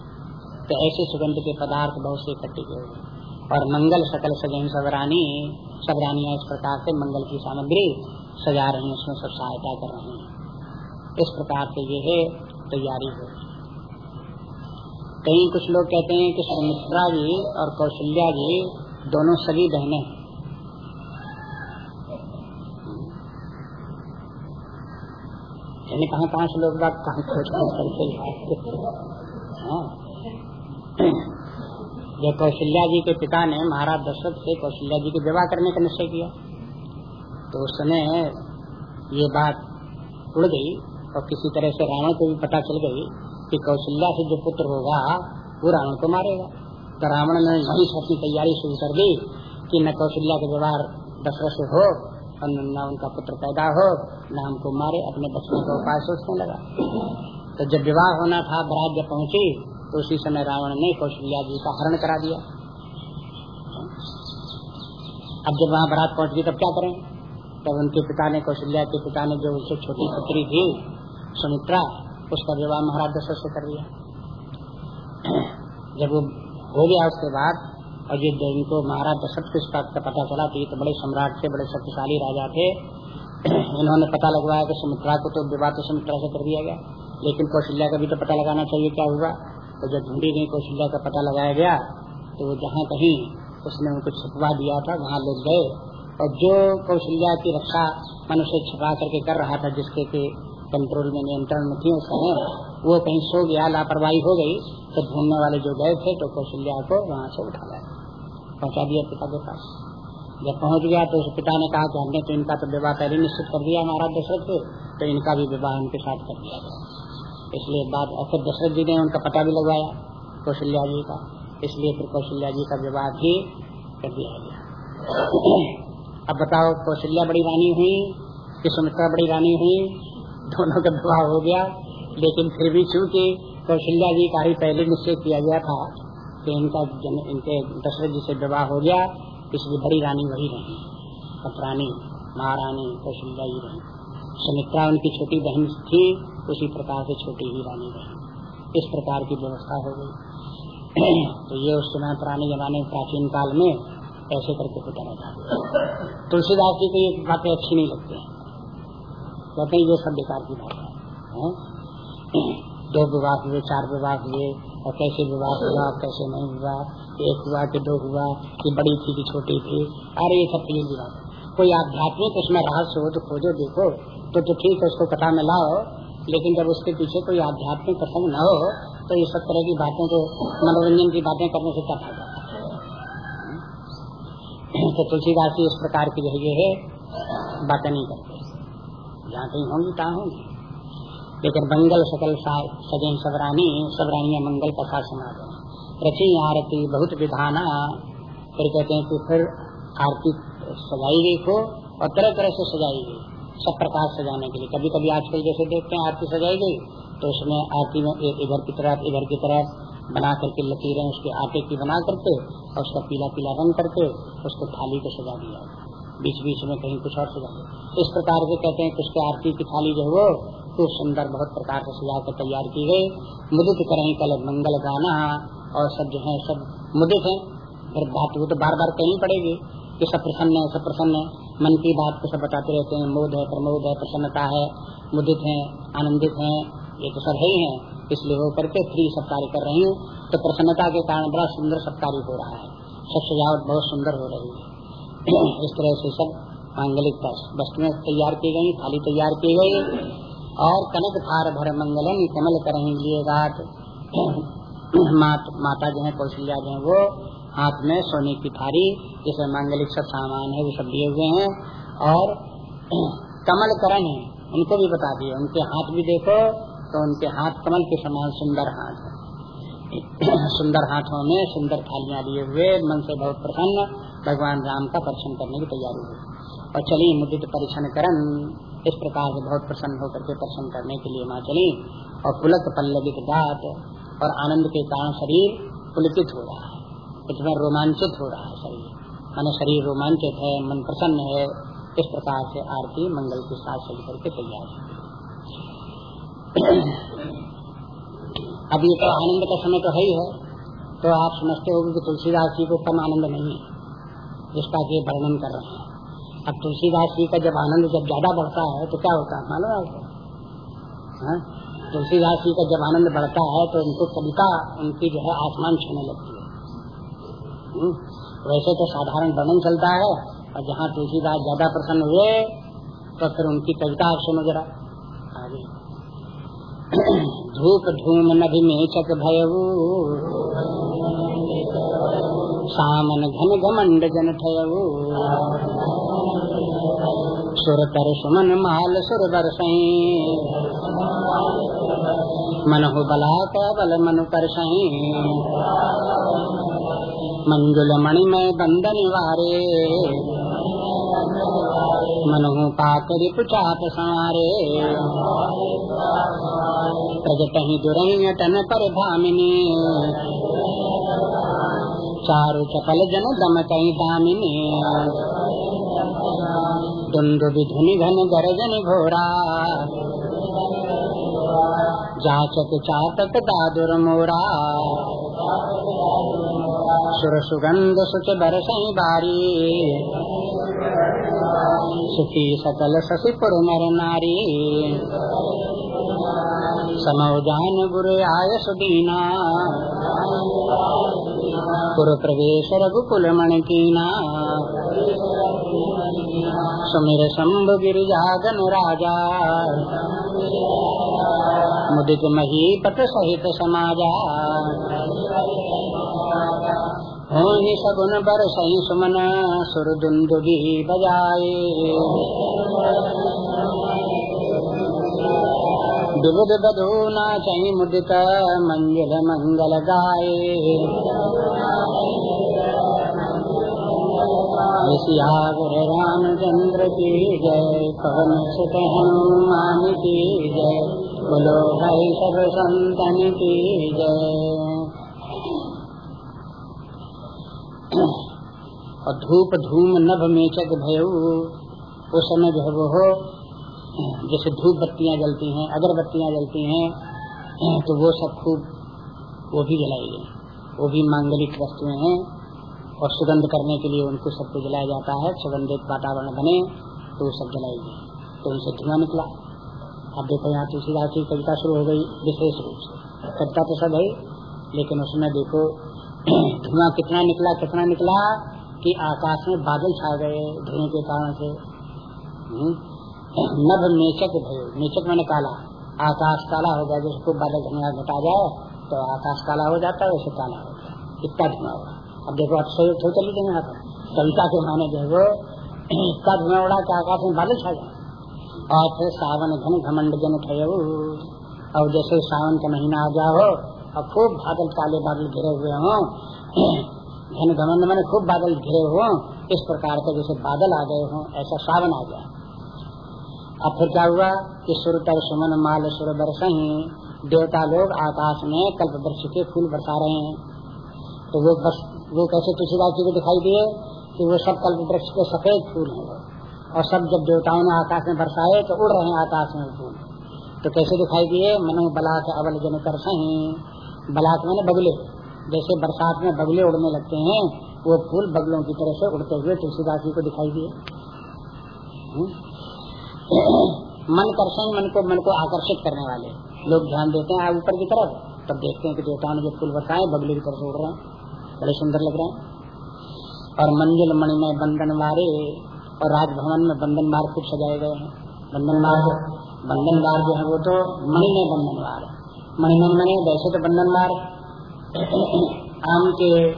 तो ऐसे सुगंध के पदार्थ बहुत से इकट्ठे हुए और मंगल, सकल, सजन सबरानी सब रानिया इस प्रकार से मंगल की सामग्री सजा रही है, उसमें सब सहायता कर रहे हैं। इस प्रकार से ये है, तैयारी हो। कहीं कुछ लोग कहते हैं कि सुमित्रा जी और कौशल्या जी दोनों सगी बहने। यानी कहाँ कहाँ से लोग बात कहाँ खोज करके हाँ। जब कौशल्या जी के पिता ने महाराज दशरथ से कौशल्या जी के विवाह करने का निश्चय किया तो उस समय ये बात उड़ गई और किसी तरह से रावण को भी पता चल गई कि कौशल्या से जो पुत्र होगा, वो रावण को मारेगा। तो रावण ने वही से अपनी तैयारी शुरू कर दी कि न कौशल्या के व्यवहार दशरथ से हो और न उनका पुत्र पैदा हो, न हमको मारे, अपने बचने का उपाय सोचने लगा। तो जब विवाह होना था बरात जब पहुँची तो उसी समय रावण ने कौशल्या जी का हरण करा दिया। अब जब वहाँ बरात पहुँच गई, तब क्या करें? तब उनके पिता ने, कौशल्या के पिता ने जो उनसे छोटी पुत्री थी, सुमित्रा, उसका विवाह महाराज दशरथ से कर दिया। जब वो हो गया उसके बाद और इनको महाराज दशरथ को का पता चला तो बड़े सम्राट थे, बड़े शक्तिशाली राजा थे। (clears throat) इन्होंने पता लगवाया कि सुमित्रा को तो विवाह तो सुमित्रा से कर दिया गया, लेकिन कौशल्या का भी तो पता लगाना चाहिए क्या हुआ। तो जब ढूंढी गई, कौशल्या का पता लगाया गया तो वो जहाँ कहीं उसने उनको छुपवा दिया था, वहाँ लोग गए। और जो कौशल्या की रक्षा मनुष्य छुपा करके कर रहा था, जिसके के कंट्रोल में नियंत्रण में थी उस समय वो कहीं सो गया, लापरवाही हो गई तो ढूँढने वाले जो गए थे तो कौशल्या को वहाँ से उठा लाया। पहुँचा दिया पिता के पास। जब पहुँच गया तो उस पिता ने कहा कि हमने तो इनका तो विवाह पहले निश्चित कर दिया महाराज दशरथ से तो इनका भी विवाह उनके साथ कर दिया गया। इसलिए बाद फिर दशरथ जी ने उनका पता भी लगवाया, कौशल्या जी का। इसलिए फिर कौशल्या जी का विवाह भी कर दिया गया। अब बताओ, कौशल्या बड़ी रानी हुई कि सुमित्रा बड़ी रानी हुई? दोनों का विवाह हो गया। लेकिन फिर भी चूँकि कौशल्या जी का ही पहले निश्चय किया गया था कि इनका जन, इनके दशरथ जी से विवाह हो गया इसलिए बड़ी रानी वही रही। पत्रानी महारानी कौशल्या ही रही। सुमित्रा उनकी छोटी बहन थी उसी प्रकार से छोटी ही रानी रही। इस प्रकार की व्यवस्था हो गई। (clears throat) तो ये उस समय पुराने जमाने प्राचीन काल में ऐसे करके होता रहता तुलसीदास जी को ये बातें अच्छी नहीं लगती है। कहते हैं ये सब बेकार की बात है? दो विवाह हुए, चार विवाह हुए, और कैसे विवाह हुआ, कैसे नहीं हुआ, एक हुआ कि दो हुआ, कि बड़ी थी कि छोटी थी, अरे ये सब की बात कोई आध्यात्मिक उसमें हो तो खोजो, देखो। तो तो ठीक है, उसको कथा में लाओ, लेकिन जब उसके पीछे कोई आध्यात्मिक प्रसंग न हो तो ये सब तरह की बातें तो मनोरंजन की बातें करने से क्या फ़ायदा? तो तुलसीदास जी इस प्रकार की जो है, बातें नहीं करते। जहाँ कहीं होंगी, कहाँ होंगी। लेकिन मंगल सकल सजन सबरानी सबरानिया मंगल कथा सुना दे। रची आरती, बहुत विधाना, फिर कहते हैं कि फिर आरती सजाई गई को, और तरह तरह से सजाई गई, सब प्रकार सजाने के लिए। कभी कभी आजकल जैसे देखते हैं, आरती सजाई गई तो उसमें आरती में इधर की तरफ़, इधर की तरफ़, बना करके लकीरें उसके आटे की बना करके, और उसका पीला पीला रंग करके, उसको थाली को सजा दिया। बीच बीच में कहीं कुछ और सजा इस प्रकार से कहते हैं कुछ आरती की थाली जो है वो खूब सुंदर, बहुत प्रकार से सजा कर तैयार की गई। मुदित करें, कल मंगल गाना। और सब जो है, सब मुदित है। फिर बात वो तो बार बार कहनी पड़ेगी। कि सब प्रसन्न है, सब प्रसन्न है। मन की बात को सब बताते रहते हैं। मोद है, प्रमोद है, प्रसन्नता है, मुदित है, आनंदित है। ये तो सब है ही है। इसलिए वो करके फ्री सब कार्य कर रही हूँ। तो प्रसन्नता के कारण बड़ा सुंदर सब कार्य हो रहा है। सब सजावट बहुत सुंदर हो रही है। (clears throat) इस तरह से सब मांगलिक वस्तुएँ तैयार की गई, थाली तैयार की गई। और कनक थार भर मंगलन कमल करेंगे रात मात, माता जो है कौशल्या जो है वो हाथ में सोने की थारी जिसमें मांगलिक सब सामान है वो सब दिए हुए हैं। और कमल करण है उनको भी बता दिए। उनके हाथ भी देखो तो उनके हाथ कमल के समान सुंदर हाथ सुंदर हाथों में सुंदर थालियाँ लिए हुए मन से बहुत प्रसन्न भगवान राम का दर्शन करने की तैयारी हुई। और चली मुदित परीक्षण करण इस प्रकार से बहुत प्रसन्न होकर के दर्शन करने के लिए माँ चली और पुलक पल्लवित दात और आनंद के कारण शरीर पुलकित हो रहा है। इतना रोमांचित हो रहा है शरीर। माना शरीर रोमांचित है, मन प्रसन्न है, इस प्रकार से आरती मंगल के साथ चल करके तैयार (clears throat) अब ये तो आनंद का समय तो है ही है। तो आप समझते हो कि तुलसीदास जी को कम आनंद नहीं है, जिसका ये वर्णन कर रहे हैं। अब तुलसीदास जी का जब आनंद जब ज़्यादा बढ़ता है तो क्या होता है? मालूम आपको? हाँ? तुलसीदास जी का जब आनंद बढ़ता है तो उनको कविता, उनकी जो है आसमान छूने लगती है। हम्म? वैसे तो साधारण वर्णन चलता है, और जहाँ तुलसीदास ज़्यादा प्रसन्न हुए तो फिर उनकी कविता आप सुनो जरा। धूप धूम नभी में चक भयऊ सामन घन घमंड जन ठयऊ सुर कर सुमन माल सुर बरसई मनहु बला बल मनु कर सही। मंजुल मणि में बंदन वारे मनहु पाकर पुचाप संवारे। प्रगट ही दुरंग तन पर भामिनी। चारु चपल जन दम कई दामिनी। दुंदु धुनि घन गरजन घोरा। जाचक चातक दादुर मोरा। सुर सुगंध सुच बरसई बारी। सुखी सकल शशि पुर नर। नारी समोजान गुरु आय सुदीना। पुर प्रवेश रघुकुल मणकीना। सुमिर शंभ गिरिजागन राजा मुदित महीपत सहित समाजा। होनी सगुन बर सही सुमन सुर दुंदुबी बजाए। विविध बधू नाचई मुदित, मंजिल मंगल गाए। सियावर रामचंद्र की जय पवन सुत हनुमान की जय बोलो भाई सब संतन की जय और धूप धूम नभ मेचक भयऊ, उस समय जो वो हो, जैसे धूप बत्तियाँ जलती हैं, अगरबत्तियाँ जलती हैं तो वो सब खूब, वो भी जलाई गई, वो भी मांगलिक वस्तुएँ हैं। और सुगंध करने के लिए उनको सबको जलाया जाता है। सुगंधित वातावरण बने तो वो सब जलाएगी। तो उनसे धुआँ निकला। अब देखो यहाँ तुलसीदास की कविता शुरू हो गई विशेष रूप से। कविता तो सब है, लेकिन उसमें देखो, (clears throat) धुआँ कितना निकला कितना निकला कि आकाश में बादल छा गए धुएँ के कारण से। हम्म। (clears throat) नभ नेचक भय। नेचक मैंने काला। आकाश काला हो गया। जैसे खूब बादल घटा जाए तो आकाश काला हो जाता है, वैसे काला हो गया। इतना धुआँ हुआ। अब देखो, अब सही थोड़ी चली गई यहाँ कविता के माने वो इसका धुआँ उड़ा के आकाश में बादल छा जाए और फिर सावन घन घमंड जन थे और जैसे सावन का महीना आ हो, और खूब बादल काले बादल घिरे हुए हों, (clears throat) घन घमंड मैंने खूब बादल घिरे हुए इस प्रकार के जैसे बादल आ गए हों, ऐसा सावन आ गया। अब फिर क्या हुआ कि सुर तर सुमन माल सुर बरस देवता लोग आकाश में कल्प वृक्ष के फूल बरसा रहे हैं। तो वो वो कैसे तुलसीदास जी को दिखाई दिए कि वो सब कल्प वृक्ष के सफ़ेद फूल हैं। और सब जब देवताओं ने आकाश में बरसाए तो उड़ रहे हैं आकाश में फूल। तो कैसे दिखाई दिए? मनो बलाक अवल जन कर सही बलाक मैंने बगले। जैसे बरसात में बगले उड़ने लगते हैं, वो फूल बगलों की तरह से उड़ते हुए तुलसीदास जी को दिखाई दिए। मन कर सही मन को मन को आकर्षित करने वाले। लोग ध्यान देते हैं ऊपर की तरफ़। तब देखते हैं कि देवताओं ने जो फूल बरसाए, बगले की तरफ़ उड़ रहे हैं। बड़े सुंदर लग रहे हैं। और मंजिल मणि में बंधन मारे और राजभवन में बंधन मार खूब सजाए गए हैं। बंधन मार बंधन मार जो है वो तो मणि में बंधन मार। मणिमन मणि, वैसे तो बंधन मार। आम के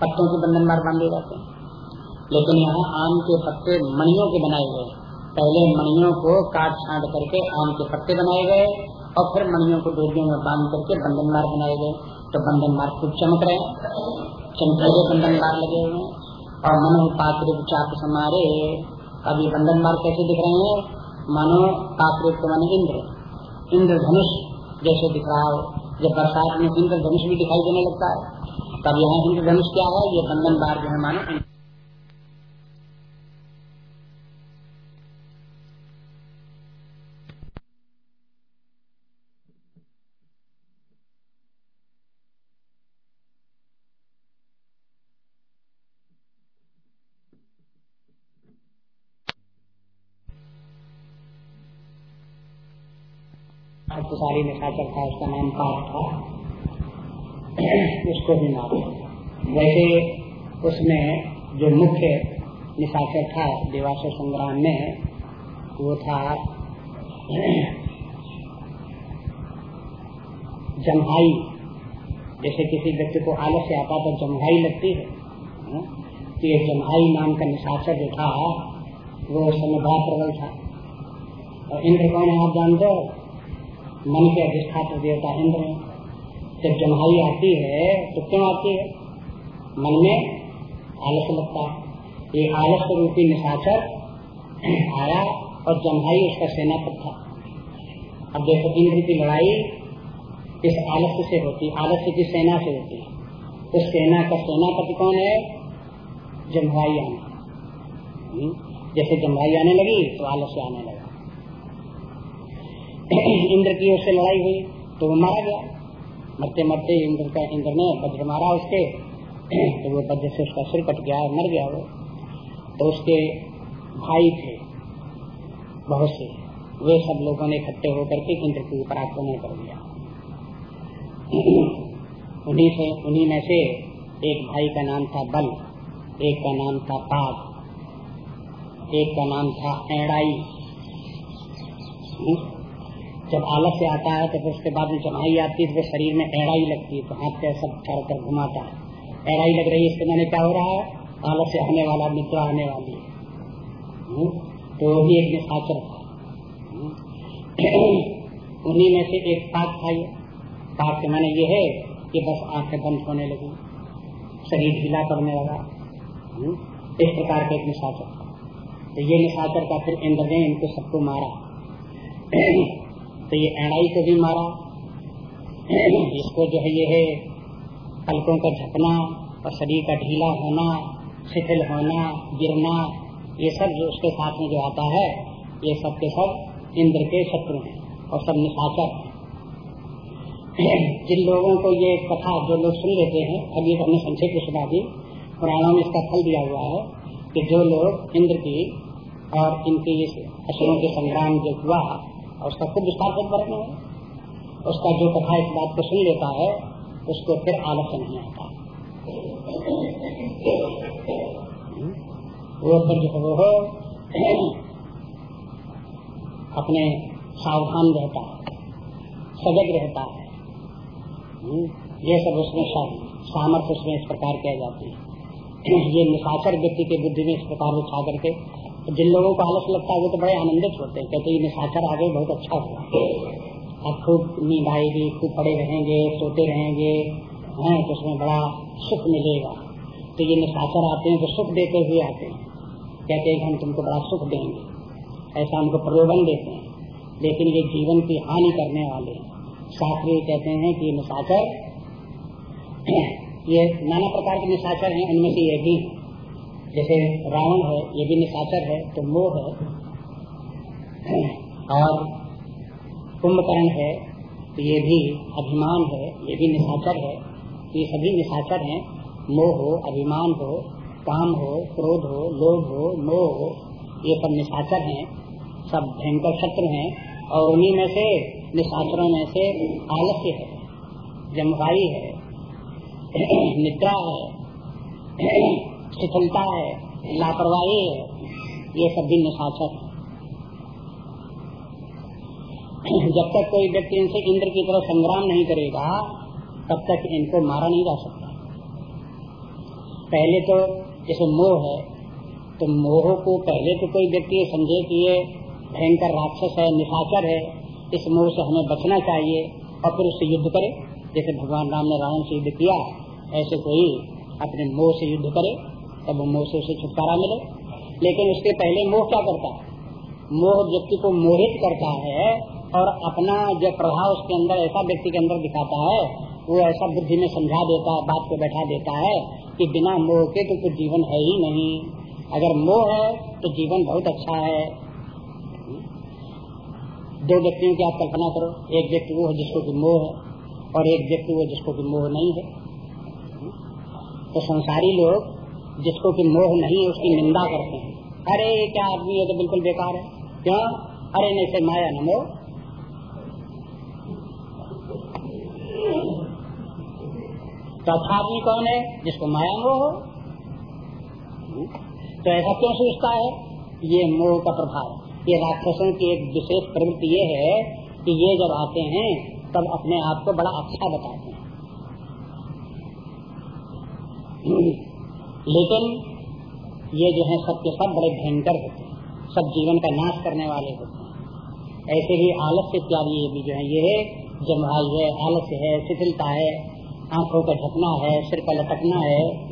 पत्तों के बंधन मार बांधे जाते हैं। लेकिन यहाँ आम के पत्ते मणियों के बनाए गए। पहले मणियों को काट छाट करके आम के पत्ते बनाए गए और फिर मणियों को डोरियों में बाँध करके बंधन मार बनाए गए। तो बंधन मार्ग खूब चमक रहे चमकेले बंधन मार्ग लगे हुए और मनो पात्र चाप समारे। अब ये बंधन मार्ग कैसे दिख रहे हैं? मनो पात्र मन इंद्र। इंद्र धनुष जैसे दिख रहा हो। जब बरसात में इंद्र धनुष भी दिखाई देने लगता है, तब यहाँ इंद्र धनुष क्या है? ये बंधन मार्ग है मानो शक्तिशाली निशाचर था उसका नाम पाप था। (clears throat) उसको भी मारा वैसे उसमें जो मुख्य निशाचर था देवासुर संग्राम में, वो था (clears throat) जम्हाई। जैसे किसी व्यक्ति को आलस्य आता तो जम्हाई लगती है हाँ? तो ये जम्हाई नाम का निशाचर जो था, वो समय बड़ा प्रबल था। और इंद्र कौन है आप जानते हो? मन के अधिष्ठात्र देवता इंद्र है। जब जम्हाई आती है तो क्यों आती है? मन में आलस लगता है। ये आलस्य रूपी निशाचर आया और जम्हाई उसका सेनापति था। अब देखो, इंद्र की लड़ाई इस आलस्य से होती, आलस्य की सेना से होती। है उस सेना का सेनापति कौन है? जम्हाई आने। हम्म? जैसे जम्हाई आने लगी तो आलस्य आने लगा। (coughs) इंद्र की उससे लड़ाई हुई तो वो मारा गया। मरते मरते इंद्र का, इंद्र ने वज्र मारा उसके (coughs) तो वो वज्र से उसका सिर कट गया मर गया वो। तो उसके भाई थे, बहुत से, वे सब लोगों ने इकट्ठे होकर के इंद्र के ऊपर आक्रमण कर दिया। (coughs) उन्हीं से, उन्हीं में से एक भाई का नाम था बल, एक का नाम था पाप एक का नाम था एड़ाई जब आलस्य आता है तो फिर उसके बाद में जमाई आती है तो शरीर में एड़ाई लगती है तो हाथ पे सब चारों तरफ़ घुमाता है। एड़ाई लग रही है, इसके मैंने क्या हो रहा है? आलस्य आने वाला, निद्रा आने वाली है। हम्म? तो वो भी एक निशाचर था हम्म? (clears throat) उन्हीं में से एक पाक था ये पाक के मैंने ये है कि बस आँखें बंद होने लगी, शरीर ढीला करने लगा। हम्म? इस प्रकार का एक निशाचर तो ये निशाचर का फिर इंद्र ने इनको सबको मारा। (clears throat) तो ये एड़ाई को भी मारा। इसको जो है, ये है पलकों का झपना और शरीर का ढीला होना, शिथिल होना, गिरना, ये सब जो उसके साथ में जो आता है, ये सब के सब इंद्र के शत्रु हैं और सब निशाचर जिन लोगों को ये कथा जो लोग सुन लेते हैं अभी हमने संक्षेप सुना दी, पुराणों में इसका फल दिया हुआ है कि जो लोग इंद्र की और इनके असुरों के संग्राम जो हुआ और उसका खुद विस्तार से वर्णन है। उसका जो कथा इस बात को सुन लेता है, उसको फिर आलस्य नहीं आता वो फिर जो वो अपने सावधान रहता है, सजग रहता है। ये सब उसमें सामर्थ्य उसमें इस प्रकार किया जाती है। ये निशाचर व्यक्ति के बुद्धि में इस प्रकार उठा करके जिन लोगों को आलस लगता है, वो तो बड़े आनंदित होते हैं। कहते हैं निशाचर आ गए बहुत अच्छा हुआ। अब खूब नींद आएगी, खूब पड़े रहेंगे, सोते रहेंगे, हैं तो उसमें बड़ा सुख मिलेगा। तो ये निशाचर आते हैं तो सुख देते हुए आते हैं। कहते हैं हम तुमको बड़ा सुख देंगे। ऐसा हमको प्रलोभन देते हैं। लेकिन ये जीवन की हानि करने वाले शास्त्री कहते हैं कि निशाचर (clears throat) ये नाना प्रकार के निशाचर हैं, उनमें से ये भी जैसे रावण है, ये भी निशाचर है तो मोह है। और कुंभकर्ण है तो ये भी अभिमान है, ये भी निशाचर है। ये सभी निशाचर हैं। मोह हो, अभिमान हो, काम हो, क्रोध हो, लोभ हो, मोह हो, ये सब निशाचर हैं। सब भयंकर शत्रु हैं और उन्हीं में से, निशाचरों में से आलस्य है जमवाई है, (clears throat) निद्रा है। (clears throat) शिथिलता है लापरवाही है ये सब भी निशाचर है जब तक कोई व्यक्ति इनसे इंद्र की तरह संग्राम नहीं करेगा, तब तक इनको मारा नहीं जा सकता। पहले तो जैसे मोह है तो मोह को पहले तो कोई व्यक्ति समझे कि ये भयंकर राक्षस है, निशाचर है, इस मोह से हमें बचना चाहिए और फिर उससे युद्ध करे। जैसे भगवान राम ने रावण से युद्ध किया, ऐसे कोई अपने मोह से युद्ध करे तब मोह से उसे छुटकारा मिले। लेकिन उसके पहले मोह क्या करता है? मोह व्यक्ति को मोहित करता है और अपना जो प्रभाव उसके अंदर, ऐसा व्यक्ति के अंदर दिखाता है, वो ऐसा बुद्धि में समझा देता है, बात को बैठा देता है कि बिना मोह के तो कुछ जीवन है ही नहीं। अगर मोह है तो जीवन बहुत अच्छा है। दो व्यक्तियों की आप कल्पना करो, एक व्यक्ति वो है जिसको कि मोह है और एक व्यक्ति वो जिसको कि मोह नहीं है। तो संसारी लोग जिसको कि मोह नहीं है उसकी निंदा करते हैं। अरे, क्या आदमी है तो बिल्कुल बेकार है? क्यों? अरे, नहीं से माया न मोह। चौथा आदमी कौन है? जिसको माया मोह हो। तो ऐसा क्यों सोचता है? ये मोह का प्रभाव। ये राक्षसों की एक विशेष प्रवृत्ति ये है कि ये जब आते हैं, तब अपने आप को बड़ा अच्छा बताते हैं। लेकिन ये जो है सबके सब बड़े भयंकर होते हैं। सब जीवन का नाश करने वाले होते हैं। ऐसे ही आलस्य इत्यादि ये भी जो है, ये जमहाई है, आलस्य है, शिथिलता है, आँखों का झपना है, सिर का लटकना है,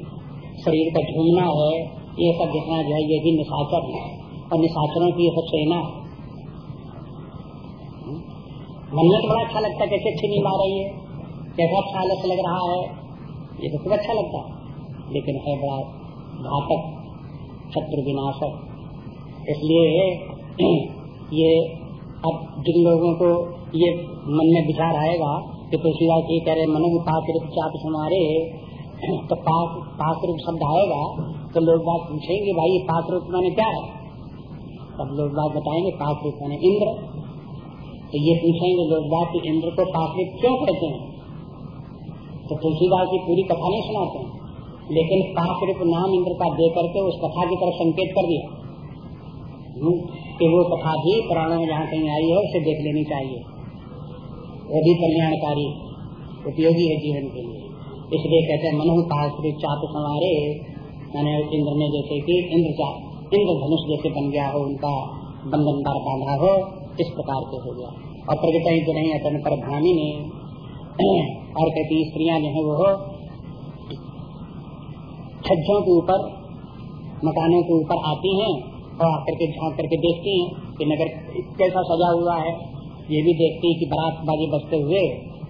शरीर का झूमना है, ये सब जितना जो है, ये भी निशाचर है। और निशाचरों की ये सब सेना मन में तो बड़ा अच्छा लगता है, कैसे अच्छी आ रही है? कैसा अच्छा आलस लग रहा है? ये तो खूब अच्छा लगता है। लेकिन है बड़ा घातक शत्रु विनाशक इसलिए (clears throat) ये अब जिन लोगों को ये मन में विचार आएगा कि तुलसीदास जी कह रहे, मनु पाक रूप चाप हमारे तो पाक पाक रूप शब्द आएगा तो लोग बात पूछेंगे, भाई पाक रूप मैंने क्या है? तब लोग बात बताएँगे पाक रूप मैंने इंद्र। तो ये पूछेंगे लोग बात इंद्र को पाक रूप क्यों कहते हैं? तो तुलसीदास की पूरी कथा नहीं सुनाते हैं। लेकिन पाक रूप नाम इंद्र का दे करके उस कथा की तरफ़ संकेत कर दिया। हम्म, कि वो कथा भी पुराणों में जहाँ कहीं आई है उसे देख लेनी चाहिए। वो भी कल्याणकारी उपयोगी है जीवन के लिए। इसलिए कहते हैं मनु पास चाप संवारे मैंने इंद्र ने जैसे कि इंद्र इंद्र धनुष जैसे बन गया हो उनका बंधनदार बांधा हो इस प्रकार के हो गया। और प्रगति तो नहीं अतन पर भामी ने (clears throat) और कहती स्त्रियाँ जो है वो छज्जों के ऊपर, मकानों के ऊपर आती हैं और आकर के झाँक करके देखती हैं कि नगर कैसा सजा हुआ है। ये भी देखती है कि बारात बाजी बजते हुए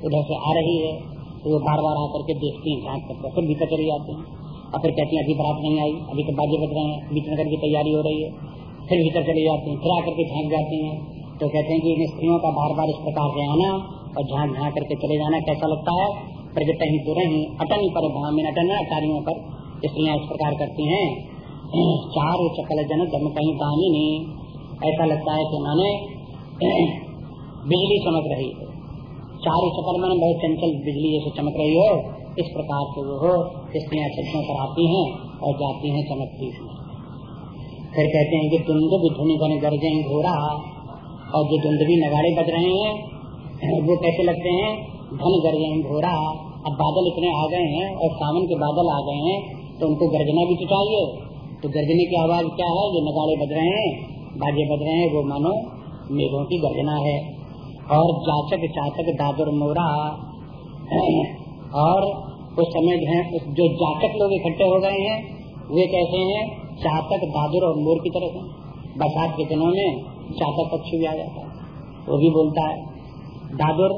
उधर से आ रही है। तो वो बार बार आकर के देखती हैं, झाँक करके। फिर भीतर चली जाती हैं। और फिर कहती है, अभी बारात नहीं आई, अभी तो बाजे बज रहे हैं, बीच नगर की तैयारी हो रही है। फिर भीतर चली जाती हैं, फिर आकर के झाँक जाती है। तो कहते हैं कि इन स्त्रियों का बार बार इस प्रकार से आना और झाँक झाँक करके चले जाना कैसा लगता है? प्रगट ही तो रही अटन पर भामिन अटन अटारियों पर स्त्रियाँ इस प्रकार करती हैं, चार चकल जन जम कहीं दामिनी ऐसा लगता है कि मैंने, बिजली चमक रही है। चारों चक्कर में बहुत चंचल बिजली जैसे चमक रही हो। इस प्रकार से वो हो स्त्रियाँ छतों पर आती हैं और जाती हैं चमकती फिर कहते हैं कि धुंध धुनी गन गरजे घोरा और जो धुंध भी नगाड़े बज रहे हैं, वो कैसे लगते हैं? धन गरजे घोरा अब बादल इतने आ गए हैं और सावन के बादल आ गए हैं तो उनको गर्जना भी तो चाहिए। तो गर्जने की आवाज़ क्या है? जो नगाड़े बज रहे हैं, बाजे बज रहे हैं, वो मानो मेघों की गर्जना है। और जाचक, चाचक, दादर, मोरा, और उस समय जो है जो जाचक लोग इकट्ठे हो गए हैं, वे कैसे हैं? चातक, दादुर और मोर की तरफ़ है बरसात के दिनों में चातक पक्षी भी आ जाता है। वो भी बोलता है, दादुर,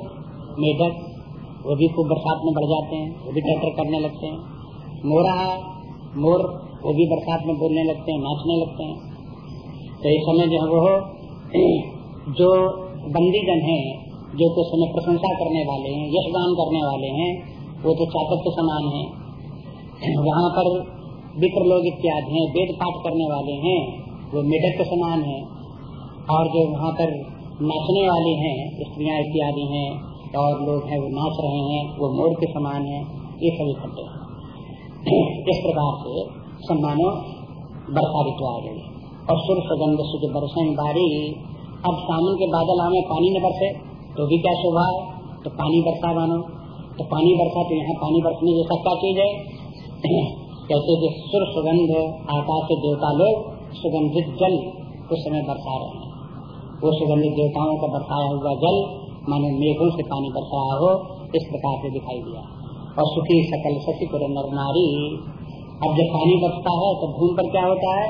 मेढक, वो भी खूब बरसात में बढ़ जाते हैं, वो भी टैटर करने लगते हैं। मोरा मोर वो भी बरसात में बोलने लगते हैं, नाचने लगते हैं। तो इस समय जो है वो (clears throat) जो बंदीजन है, जो कुछ समय प्रशंसा करने वाले हैं यशदान करने वाले हैं, वो तो चातक के समान है। (clears throat) वहाँ पर विप्र लोग इत्यादि हैं, वेद पाठ करने वाले हैं, वो मेढक के समान है। और जो वहाँ पर नाचने वाले हैं, स्त्रियाँ इत्यादि हैं, और लोग हैं, वो नाच रहे हैं, वो मोर के समान है, ये सभी इकट्ठे इस प्रकार से सम्मानो बरसा ऋतु आ गई और सुर सुगंध सुख बरसन बारी, अब सावन के बादल आवे पानी न बरसे तो भी क्या शोभा है? तो पानी बरसा मानो। तो पानी बरसा तो यहाँ पानी बरसने जैसा क्या चीज़ है? (clears throat) कहते कि सुर सुगंध, आकाश के देवता लोग सुगंधित जल उस समय बरसा रहे हैं। वो सुगंधित देवताओं का बरसाया हुआ जल, मानो मेघों से पानी बरसा हो, इस प्रकार से दिखाई दिया। और सुखी सकल शशि पुर नर नारी अब जब पानी बचता है तो भूमि पर क्या होता है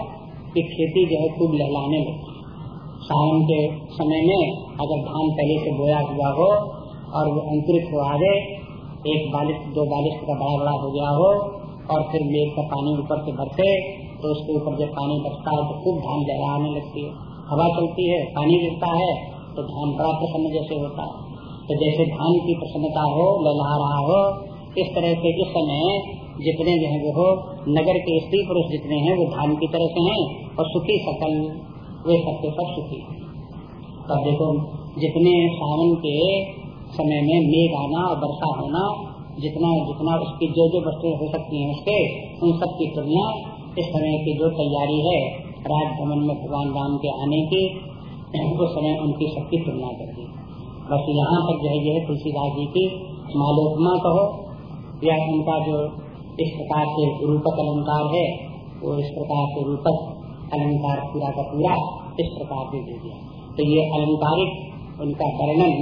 कि खेती जो है खूब लहलाने लगती है। सावन के समय में अगर धान पहले से बोया हुआ हो और वो अंकुरित हो आगे एक बालिश, दो बालिश का बड़ा बड़ा हो गया हो और फिर मेघ का पानी ऊपर से भरते तो उसके ऊपर जब पानी बचता है तो खूब धान लहराने लगती है। हवा चलती है, पानी गिरता है तो धान बड़ा प्रसन्न जैसे होता है। तो जैसे धान की प्रसन्नता हो, लहला रहा हो इस तरह से इस समय जितने जो है वो नगर के स्त्री पुरुष जितने हैं वो धान की तरह से हैं और सुखी सकल, वे सबके सब सुखी तब देखो, जितने सावन के समय में मेघ आना और वर्षा होना, जितना जितना उसकी जो जो वस्तुएँ हो सकती हैं उसके उन सब की तुलना इस समय की जो तैयारी है राजभवन में भगवान राम के आने की, उस समय उनकी सबकी तुलना कर दी बस यहाँ पर जो है, ये तुलसीदास जी की मालोकमा कहो या उनका जो इस प्रकार से रूपक अलंकार है, वो इस प्रकार से रूपक अलंकार पूरा का पूरा इस प्रकार से दे दिया। तो ये अलंकारिक उनका वर्णन,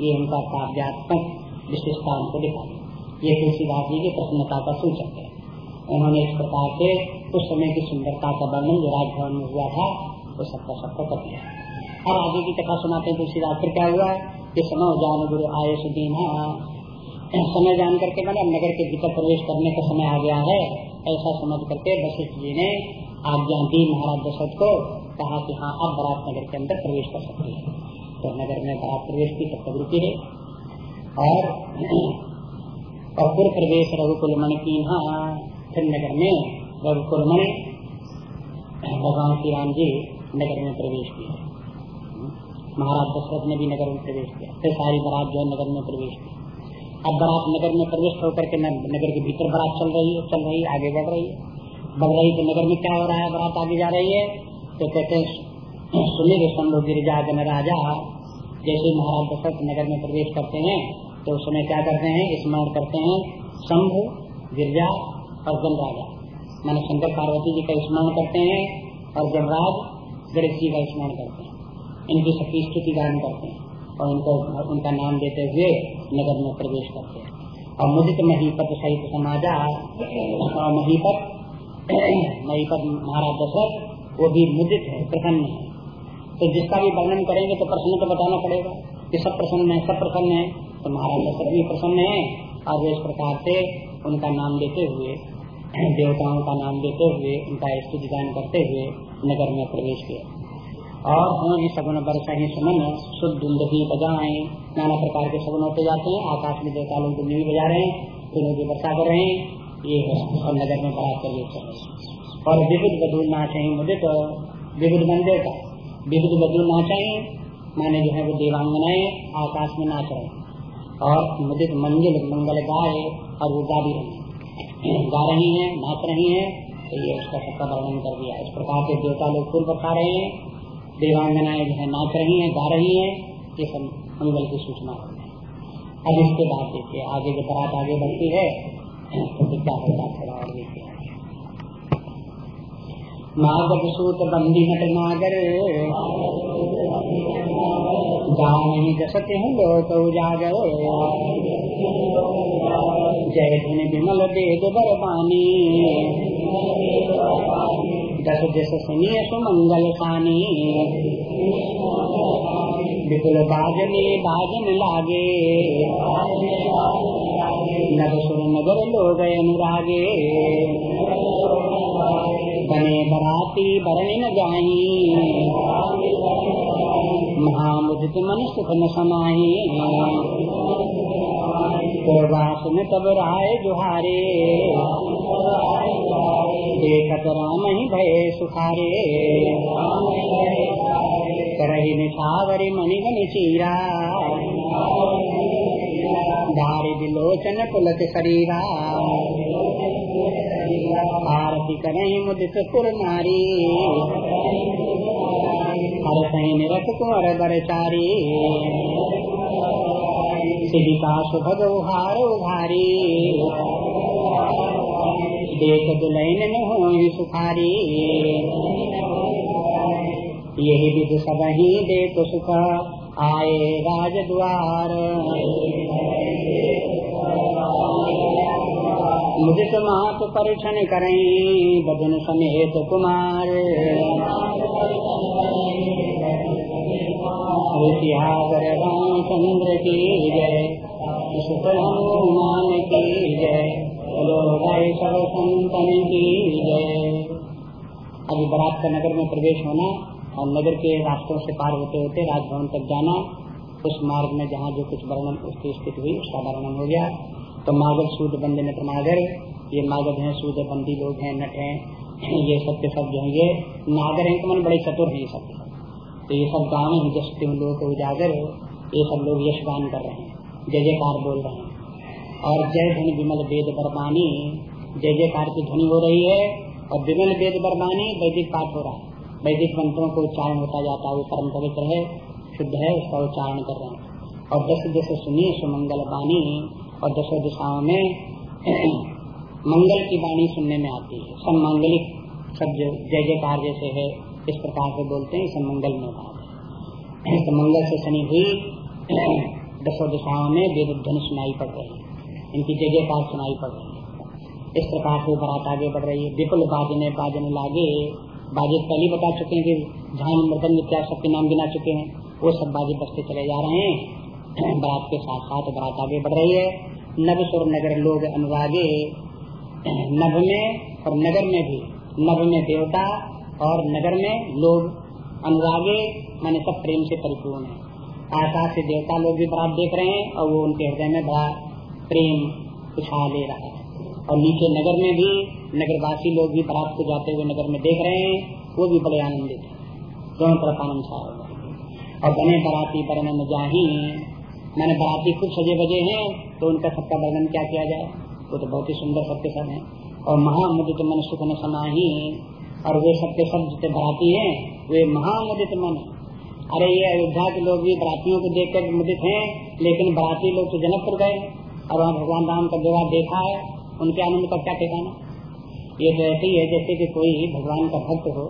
ये उनका काव्यात्मक विशेषता उनको दिखा ये तुलसीदास जी की प्रसन्नता का सूचक है। उन्होंने इस प्रकार से उस समय की सुंदरता का वर्णन जो राजभवन में हुआ था, वो सबका सबका कर दिया। और आगे की कथा सुनाते हैं तुलसीदास, फिर क्या हुआ? कि समय जान गुरु आए सुदीन समय जान करके मैंने नगर के भीतर प्रवेश करने का समय आ गया है। ऐसा समझ करके वशिष्ठ जी ने आज्ञा दी महाराज दशरथ को, कहा कि हाँ अब बरात नगर के अंदर प्रवेश कर सकते हैं। तो नगर में बरात प्रवेश की तब रुकी है। और और प्रवेश रघुकुल मणि की हाँ फिर नगर में रघुकुल मणि भगवान श्री राम जी नगर में प्रवेश किया। महाराज दशरथ ने भी नगर में प्रवेश किया। फिर सारी बरात जो है नगर में प्रवेश किया। अब बारात नगर में प्रवेश होकर के नगर के भीतर बारात चल रही है, चल रही है, आगे बढ़ रही है। बढ़ रही तो नगर में क्या हो रहा है? बारात आगे जा रही है। तो कहते हैं सुनिर शंभु गिरिजा जन राजा जैसे महाराज दशरथ नगर में प्रवेश करते हैं तो उस समय क्या करते हैं? स्मरण करते हैं, शंभु, गिरजा और जन राजा मैंने शंकर पार्वती जी का स्मरण करते हैं और जमराज गणेश जी का स्मरण करते हैं। इनकी सबकी स्तुति गान करते हैं। और उनको उनका नाम देते हुए नगर में प्रवेश करते हैं। और मुदित महीपत सहित समाजा, और महीपत महीपत महाराज दशरथ, वो भी मुदित है, प्रसन्न है। तो जिसका भी वर्णन करेंगे तो प्रसन्न तो बताना पड़ेगा कि सब प्रसन्न है, सब प्रसन्न है। तो महाराज दशरथ भी प्रसन्न है, और इस प्रकार से उनका नाम लेते हुए, देवताओं का नाम लेते हुए, उनका स्तुति गान करते हुए नगर में प्रवेश किया। और हों सगुन वर्षा ही सुमन, शुद्ध ही बजाए। नाना प्रकार के सगुन होते जाते हैं, आकाश में देवता लोग दुंद भी बजा रहे हैं फूलों की वर्षा कर रहे हैं। ये है, और नगर में बरात कर रहे और विविध बधु नाचे मुदित विविध मंदिर का। विविध बधु नाचे, माने जो है वो देवांगनाएँ, आकाश में नाच रहे और मुदित मंजिल मंगल गाय और वो गा भी रही (clears throat) गा रही है, नाच रही है तो ये उसका सबका वर्णन कर दिया। इस प्रकार से देवता लोग फूल बता रहे हैं। देवांगनाएँ जो है नाच रही हैं गा रही हैं, ये सब मंगल की सूचना हो। अब इसके बाद देखिए आगे जो बरात आगे बढ़ती है तो क्या होता थोड़ा और देखिए सूत बंदी नट नागर, जा नहीं जसते हैं लोक उजागर जय धन विमल देव बरबानी। दस जस सुनिय सुमंगल खानी विपुल बाजने बाजन लागे नर सुर नगर लोग अनुरागे बने बराती बरने न जाही महामुदित मन सुख न समाही तब राय जुहारे देखत राम ही भय सुखारे। करही निछावरी मणिगन चीरा। धारी विलोचन पुलक शरीरा। आरती करही मुदित पुर नारी। हर सही निरत कुंवर बरचारी। सिविका सुभग उहार उभारी। देख दुलैन न हो सुखारी। यही विधि सब ही दे तो सुख। आए राज द्वार मुझे तो माप परीक्षण करें, बदन समेत कुमार। रामचंद्र की जय हनुमान की जय। की अभी बरात का नगर में प्रवेश होना और नगर के रास्तों से पार होते होते राजभवन तक जाना, उस मार्ग में जहाँ जो कुछ वर्णन उसकी स्थिति हुई, उसका वर्णन हो गया। तो मागध सूद बंद नट नागर ये मागध है सूद बंदी लोग हैं, नट हैं, ये सब के सब जो है, ये नागर है तो मन बड़े चतुर हैं ये सब तो ये सब गाँव हैं जस लोग उजागर, ये सब लोग यशगान कर रहे हैं, जय जयकार बोल रहे हैं। और जय धन विमल वेद बरबानी जय जयकार की ध्वनि हो रही है और विमल वेद बरबानी वैदिक पाठ हो रहा है। वैदिक मंत्रों को उच्चारण होता जाता है, वो परम पवित्र है, शुद्ध है, उसका उच्चारण कर रहे हैं। और दस जैसे सुनिए सुमंगल वाणी और दसों दिशाओं में (clears throat) मंगल की वाणी सुनने में आती है। सब मांगलिक, सब जय जयकार जैसे है, इस प्रकार से बोलते हैं, सब मंगल में बात है। (clears throat) तो मंगल से शनि हुई (clears throat) दसों दिशाओं में वेद ध्वनि सुनाई पड़ रही है। इनकी जय जयकार सुनाई पड़। रही है इस प्रकार से बारात आगे बढ़ रही है विपुल बाजने बाजने लागे। बाजे पहले बता चुके हैं कि झान मृदंग इत्यादि सबके नाम गिना चुके हैं, वो सब बाजे बसते चले जा रहे हैं। (clears throat) बारात के साथ साथ बारात आगे बढ़ रही है। नव सुर नगर लोग अनुरागे। (clears throat) नभ में और नगर में भी। नभ में देवता और नगर में लोग अनुरागे। मैंने सब प्रेम से परिपूर्ण है। आकाश से देवता लोग भी बारात देख रहे हैं और वो उनके हृदय में बड़ा प्रेम उछा ले रहा है। और नीचे नगर में भी, नगरवासी लोग भी बारात को जाते हुए नगर में देख रहे हैं, वो भी बड़े आनंदित है। दोनों तरफ़ आनंद छा और बने बराती वर्णन जाही, मैंने बराती खुद सजे बजे हैं तो उनका सबका वर्णन क्या किया जाए? वो तो बहुत ही सुंदर सबके सब है। और महामुदित मन सुख न समाही और वे सबके सब जितने बराती हैं, वे महामुदित मन अरे ये अयोध्या के लोग भी बरातियों को देख कर मुदित है, लेकिन बराती लोग तो जनकपुर गए। और वहाँ भगवान राम का विवाह देखा है, उनके आनंद का क्या ठिकाना? ये तो ऐसे ही है जैसे कि कोई भगवान का भक्त हो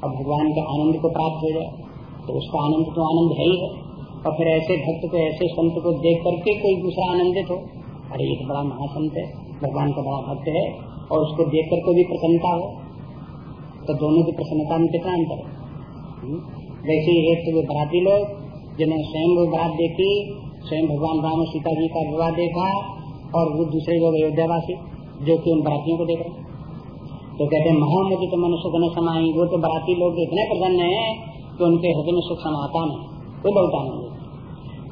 और भगवान के आनंद को प्राप्त हो जाए तो उसका आनंद तो आनंद है ही है। और फिर ऐसे भक्त को, ऐसे संत को देख करके कोई दूसरा आनंदित हो, अरे ये तो बड़ा महासंत है, भगवान का बड़ा भक्त है, और उसको देख कर कोई भी प्रसन्नता हो तो दोनों की प्रसन्नता में कितना अंतर है? हम्म? वैसे ही एक तो वो बराती लोग जिन्हें स्वयं वो बरात देखी स्वयं भगवान राम और सीता जी का विवाह देखा और वो दूसरे लोग अयोध्यावासी, जो कि उन बरातियों को देख रहे तो कहते महामुखी तो मनुष्य न समाई, वो तो बराती लोग इतने प्रसन्न है कि उनके हृदय में सुख समाता नहीं, वो बहुत आनंद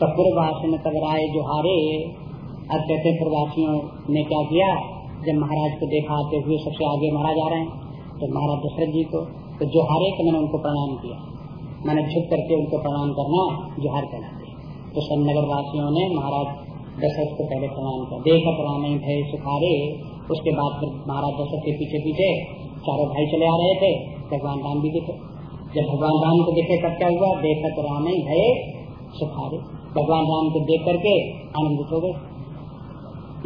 तो पूर्ववासी तब राय जो हारे अब कहते प्रवासियों ने क्या किया? जब महाराज को देखा आते हुए सबसे आगे महाराज आ रहे हैं। तो महाराज दशरथ जी को तो जो हारे तो मैंने उनको प्रणाम किया। मैंने झुक करके उनको प्रणाम करना, जोहार करना। सब नगर वासियों ने महाराज दशरथ को पहले प्रणाम किया। देखा प्रणाम भय सुखारे। उसके बाद फिर महाराज दशरथ के पीछे पीछे चारों भाई चले आ रहे थे। भगवान राम भी दिखे। जब भगवान राम को देखे तब क्या हुआ? देखा राम भय सुखारे। भगवान राम को देख करके आनंदित हो गए।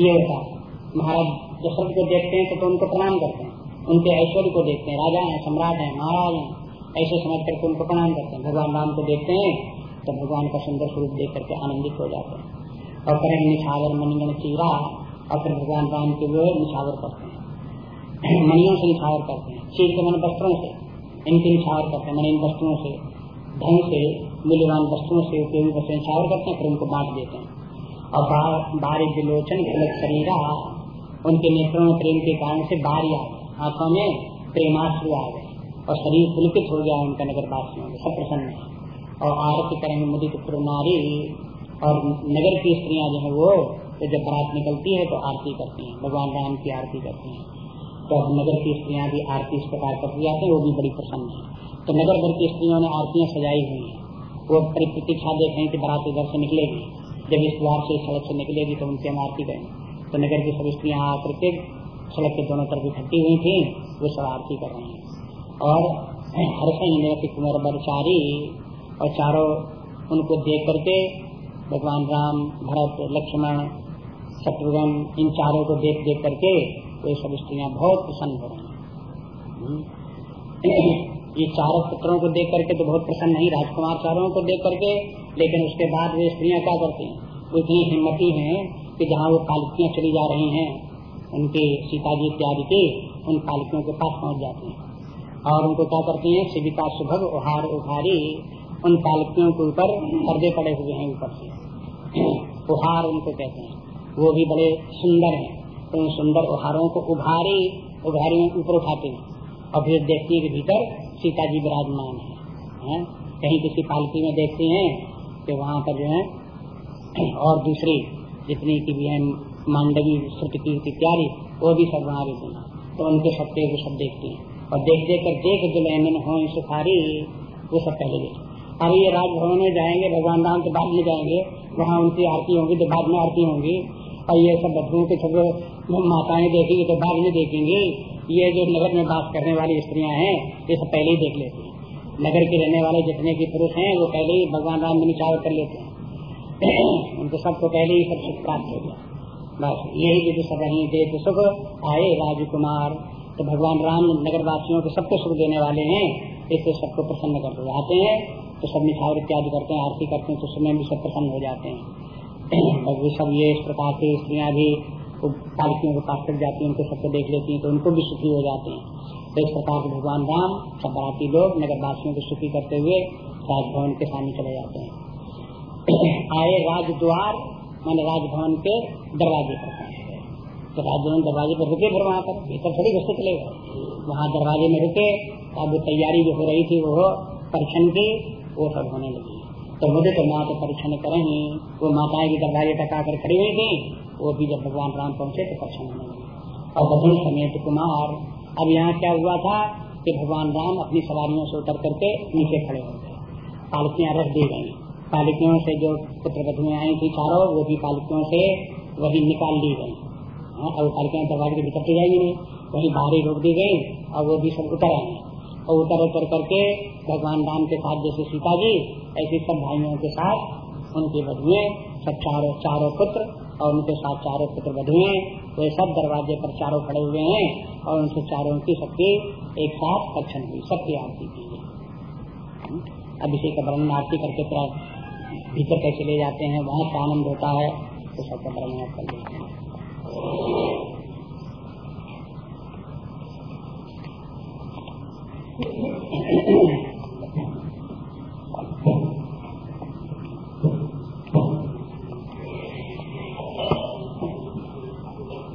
ये होता महाराज दशरथ को देखते हैं तो, तो उनको प्रणाम करते हैं। उनके ऐश्वर्य को देखते हैं। राजा है सम्राट है महाराज है। ऐसे समझ करके उनको प्रणाम करते हैं। भगवान राम को देखते हैं तो भगवान का सुंदर स्वरूप देख करके आनंदित हो जाते हैं। और करेंगे निछावर मणिगण चीरा, और फिर भगवान राम के वो निछावर करते हैं। (clears throat) मणियों से निछावर करते हैं। चीर के मन वस्त्रों से, इनके निछावर करते हैं। मन इन वस्त्रों से, धन से, मूल्यवान वस्तुओं से उपयोगी वस्तु निछावर करते हैं, फिर उनको बांट देते हैं। और बारी विलोचन गलत शरीरा, उनके नेत्रों में प्रेम के कारण से बारी आ आँखों में प्रेमाश्रु आ गए। और शरीर पुलकित हो गया उनका नगर वासियों सब प्रसन्न है। और आरती करेंगे मुदित नारी और नगर की स्त्रियाँ जो है वो तो जब बारात निकलती है तो आरती करती हैं, भगवान राम की आरती करती हैं। तो नगर की स्त्रियाँ भी आरती इस प्रकार करती जाती हैं, वो भी बड़ी प्रसन्न है। तो नगर भर की स्त्रियों ने आरतियाँ सजाई हुई है। वो बड़ी प्रतीक्षा देख रहे थे बारात इधर से निकलेगी। जब इस द्वार से सड़क से निकलेगी तो उनकी हम आरती करेंगे तो नगर की सब स्त्रियाँ आकर के सड़क के दोनों तरफ़ इकट्ठी हुई थी, वो सब आरती कर रहे हैं। और हर्षण कुमार बरचारी और चारों उनको देख करके भगवान राम, भरत, लक्ष्मण, शत्रुघ्न, इन चारों को देख देख करके वे सब स्त्रियाँ बहुत प्रसन्न हो रही। (clears throat) ये चारों पुत्रों को देख करके तो बहुत प्रसन्न नहीं, राजकुमार चारों को देख करके, लेकिन उसके बाद वे स्त्रियाँ क्या करती हैं? वो इतनी हिम्मती हैं कि जहाँ वो पालकियाँ चली जा रही हैं, उनके सीता जी इत्यादि की, उन पालकियों के पास पहुँच जाती हैं। और उनको क्या करती हैं? शिविका सुभग उहार उहारी उन पालकियों के ऊपर पर्दे पड़े हुए हैं ऊपर से। उहार उनको कहते हैं। वो भी बड़े सुंदर हैं। तो उन सुंदर उहारों को उभारी उभारी ऊपर उठाते हैं। और फिर देखती है भीतर सीता जी विराजमान है? कहीं किसी पालकी में देखते हैं कि वहाँ पर जो है, और दूसरी जितनी की भी है, मांडवी श्रुति की इत्यादि वो भी सब वहाँ रहते हैं। तो उनके सत्य को सब देखते हैं। और देख देख कर देख जो हो सुखारी वो सब पहले देख अब ये राजभवन में जाएँगे, भगवान राम के बाद में जाएँगे, वहाँ उनकी आरती होगी तो बाद में आरती होंगी। और ये सब बच्चों के सब माताएँ देखेंगी तो बाद में देखेंगी। ये जो नगर में बात करने वाली स्त्रियाँ हैं, ये सब पहले ही देख लेती हैं। नगर के रहने वाले जितने भी पुरुष हैं, वो पहले ही भगवान राम में निचाव कर लेते हैं। (clears throat) उनको सबको पहले ही सब सुख प्राप्त हो गया। बस, यही विधि सब रही देख सुख आए राजकुमार। तो भगवान राम नगर वासियों को सबको सुख देने वाले हैं इससे सबको प्रसन्न करते आते हैं। तो सब निछावर इत्यादि करते हैं आरती करते हैं तो समय भी सब प्रसन्न हो जाते हैं। (clears throat) वो सब ये इस प्रकार से स्त्रियाँ भी पालकियों के पास तक जाती हैं, उनको सबको देख लेती हैं तो उनको भी सुखी हो जाते हैं। तो इस प्रकार से भगवान राम सब बराती लोग नगर वासियों को सुखी करते हुए राजभवन के सामने चले जाते हैं। (clears throat) आए राजद्वार, मैंने राजभवन के दरवाजे पर। तो राजभवन दरवाजे पर रुके फिर वहाँ पर, भीतर थोड़ी घुसते चले गए। वहाँ दरवाजे में रुके, अब तैयारी जो हो रही थी वो परीक्षण की वो सब होने लगी। तो मुझे तो माँ तो परीक्षण करेंगे वो माताएँ भी दरवाजे तक आकर खड़ी हुई थी। वो भी जब भगवान राम पहुँचे तो परीक्षण होने लगे। और बदल समेत कुमार। अब यहाँ क्या हुआ था कि भगवान राम अपनी सवारियों से उतर करके नीचे खड़े हो गए। पालकियाँ रख दी गई पालकियों से जो पुत्र बधुएँ आई थी चारों वो भी पालकियों से वही निकाल ली गई हाँ, अब पालकियाँ दरवाजे के भीतर तो नहीं। वही बाहर ही रोक दी गई और वो भी सब उतर आए और उतर उतर करके भगवान राम के साथ जैसे सीता जी, ऐसे सब भाइयों के साथ उनके बधुए सब चारों चारों पुत्र और उनके साथ चारों पुत्र बधुए वे सब दरवाजे पर चारों खड़े हुए हैं और उनसे चारों की सबकी एक साथ दर्शन हुई, सबकी आरती की गई। अब इसी का वर्णन आरती करके भीतर कैसे ले जाते हैं, वहाँ आनंद होता है तो सबका वर्णन कर लेते हैं।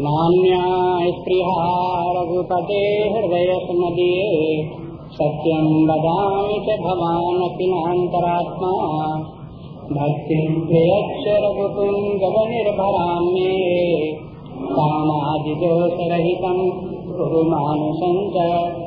नान्या हृदय स्मदीये सत्यं वदामि च भवानपि नान्तरात्मा भक्तिं प्रयच्छ रघुपुङ्गवनिर्भरां मे कामादिदोषरहितं कुरु च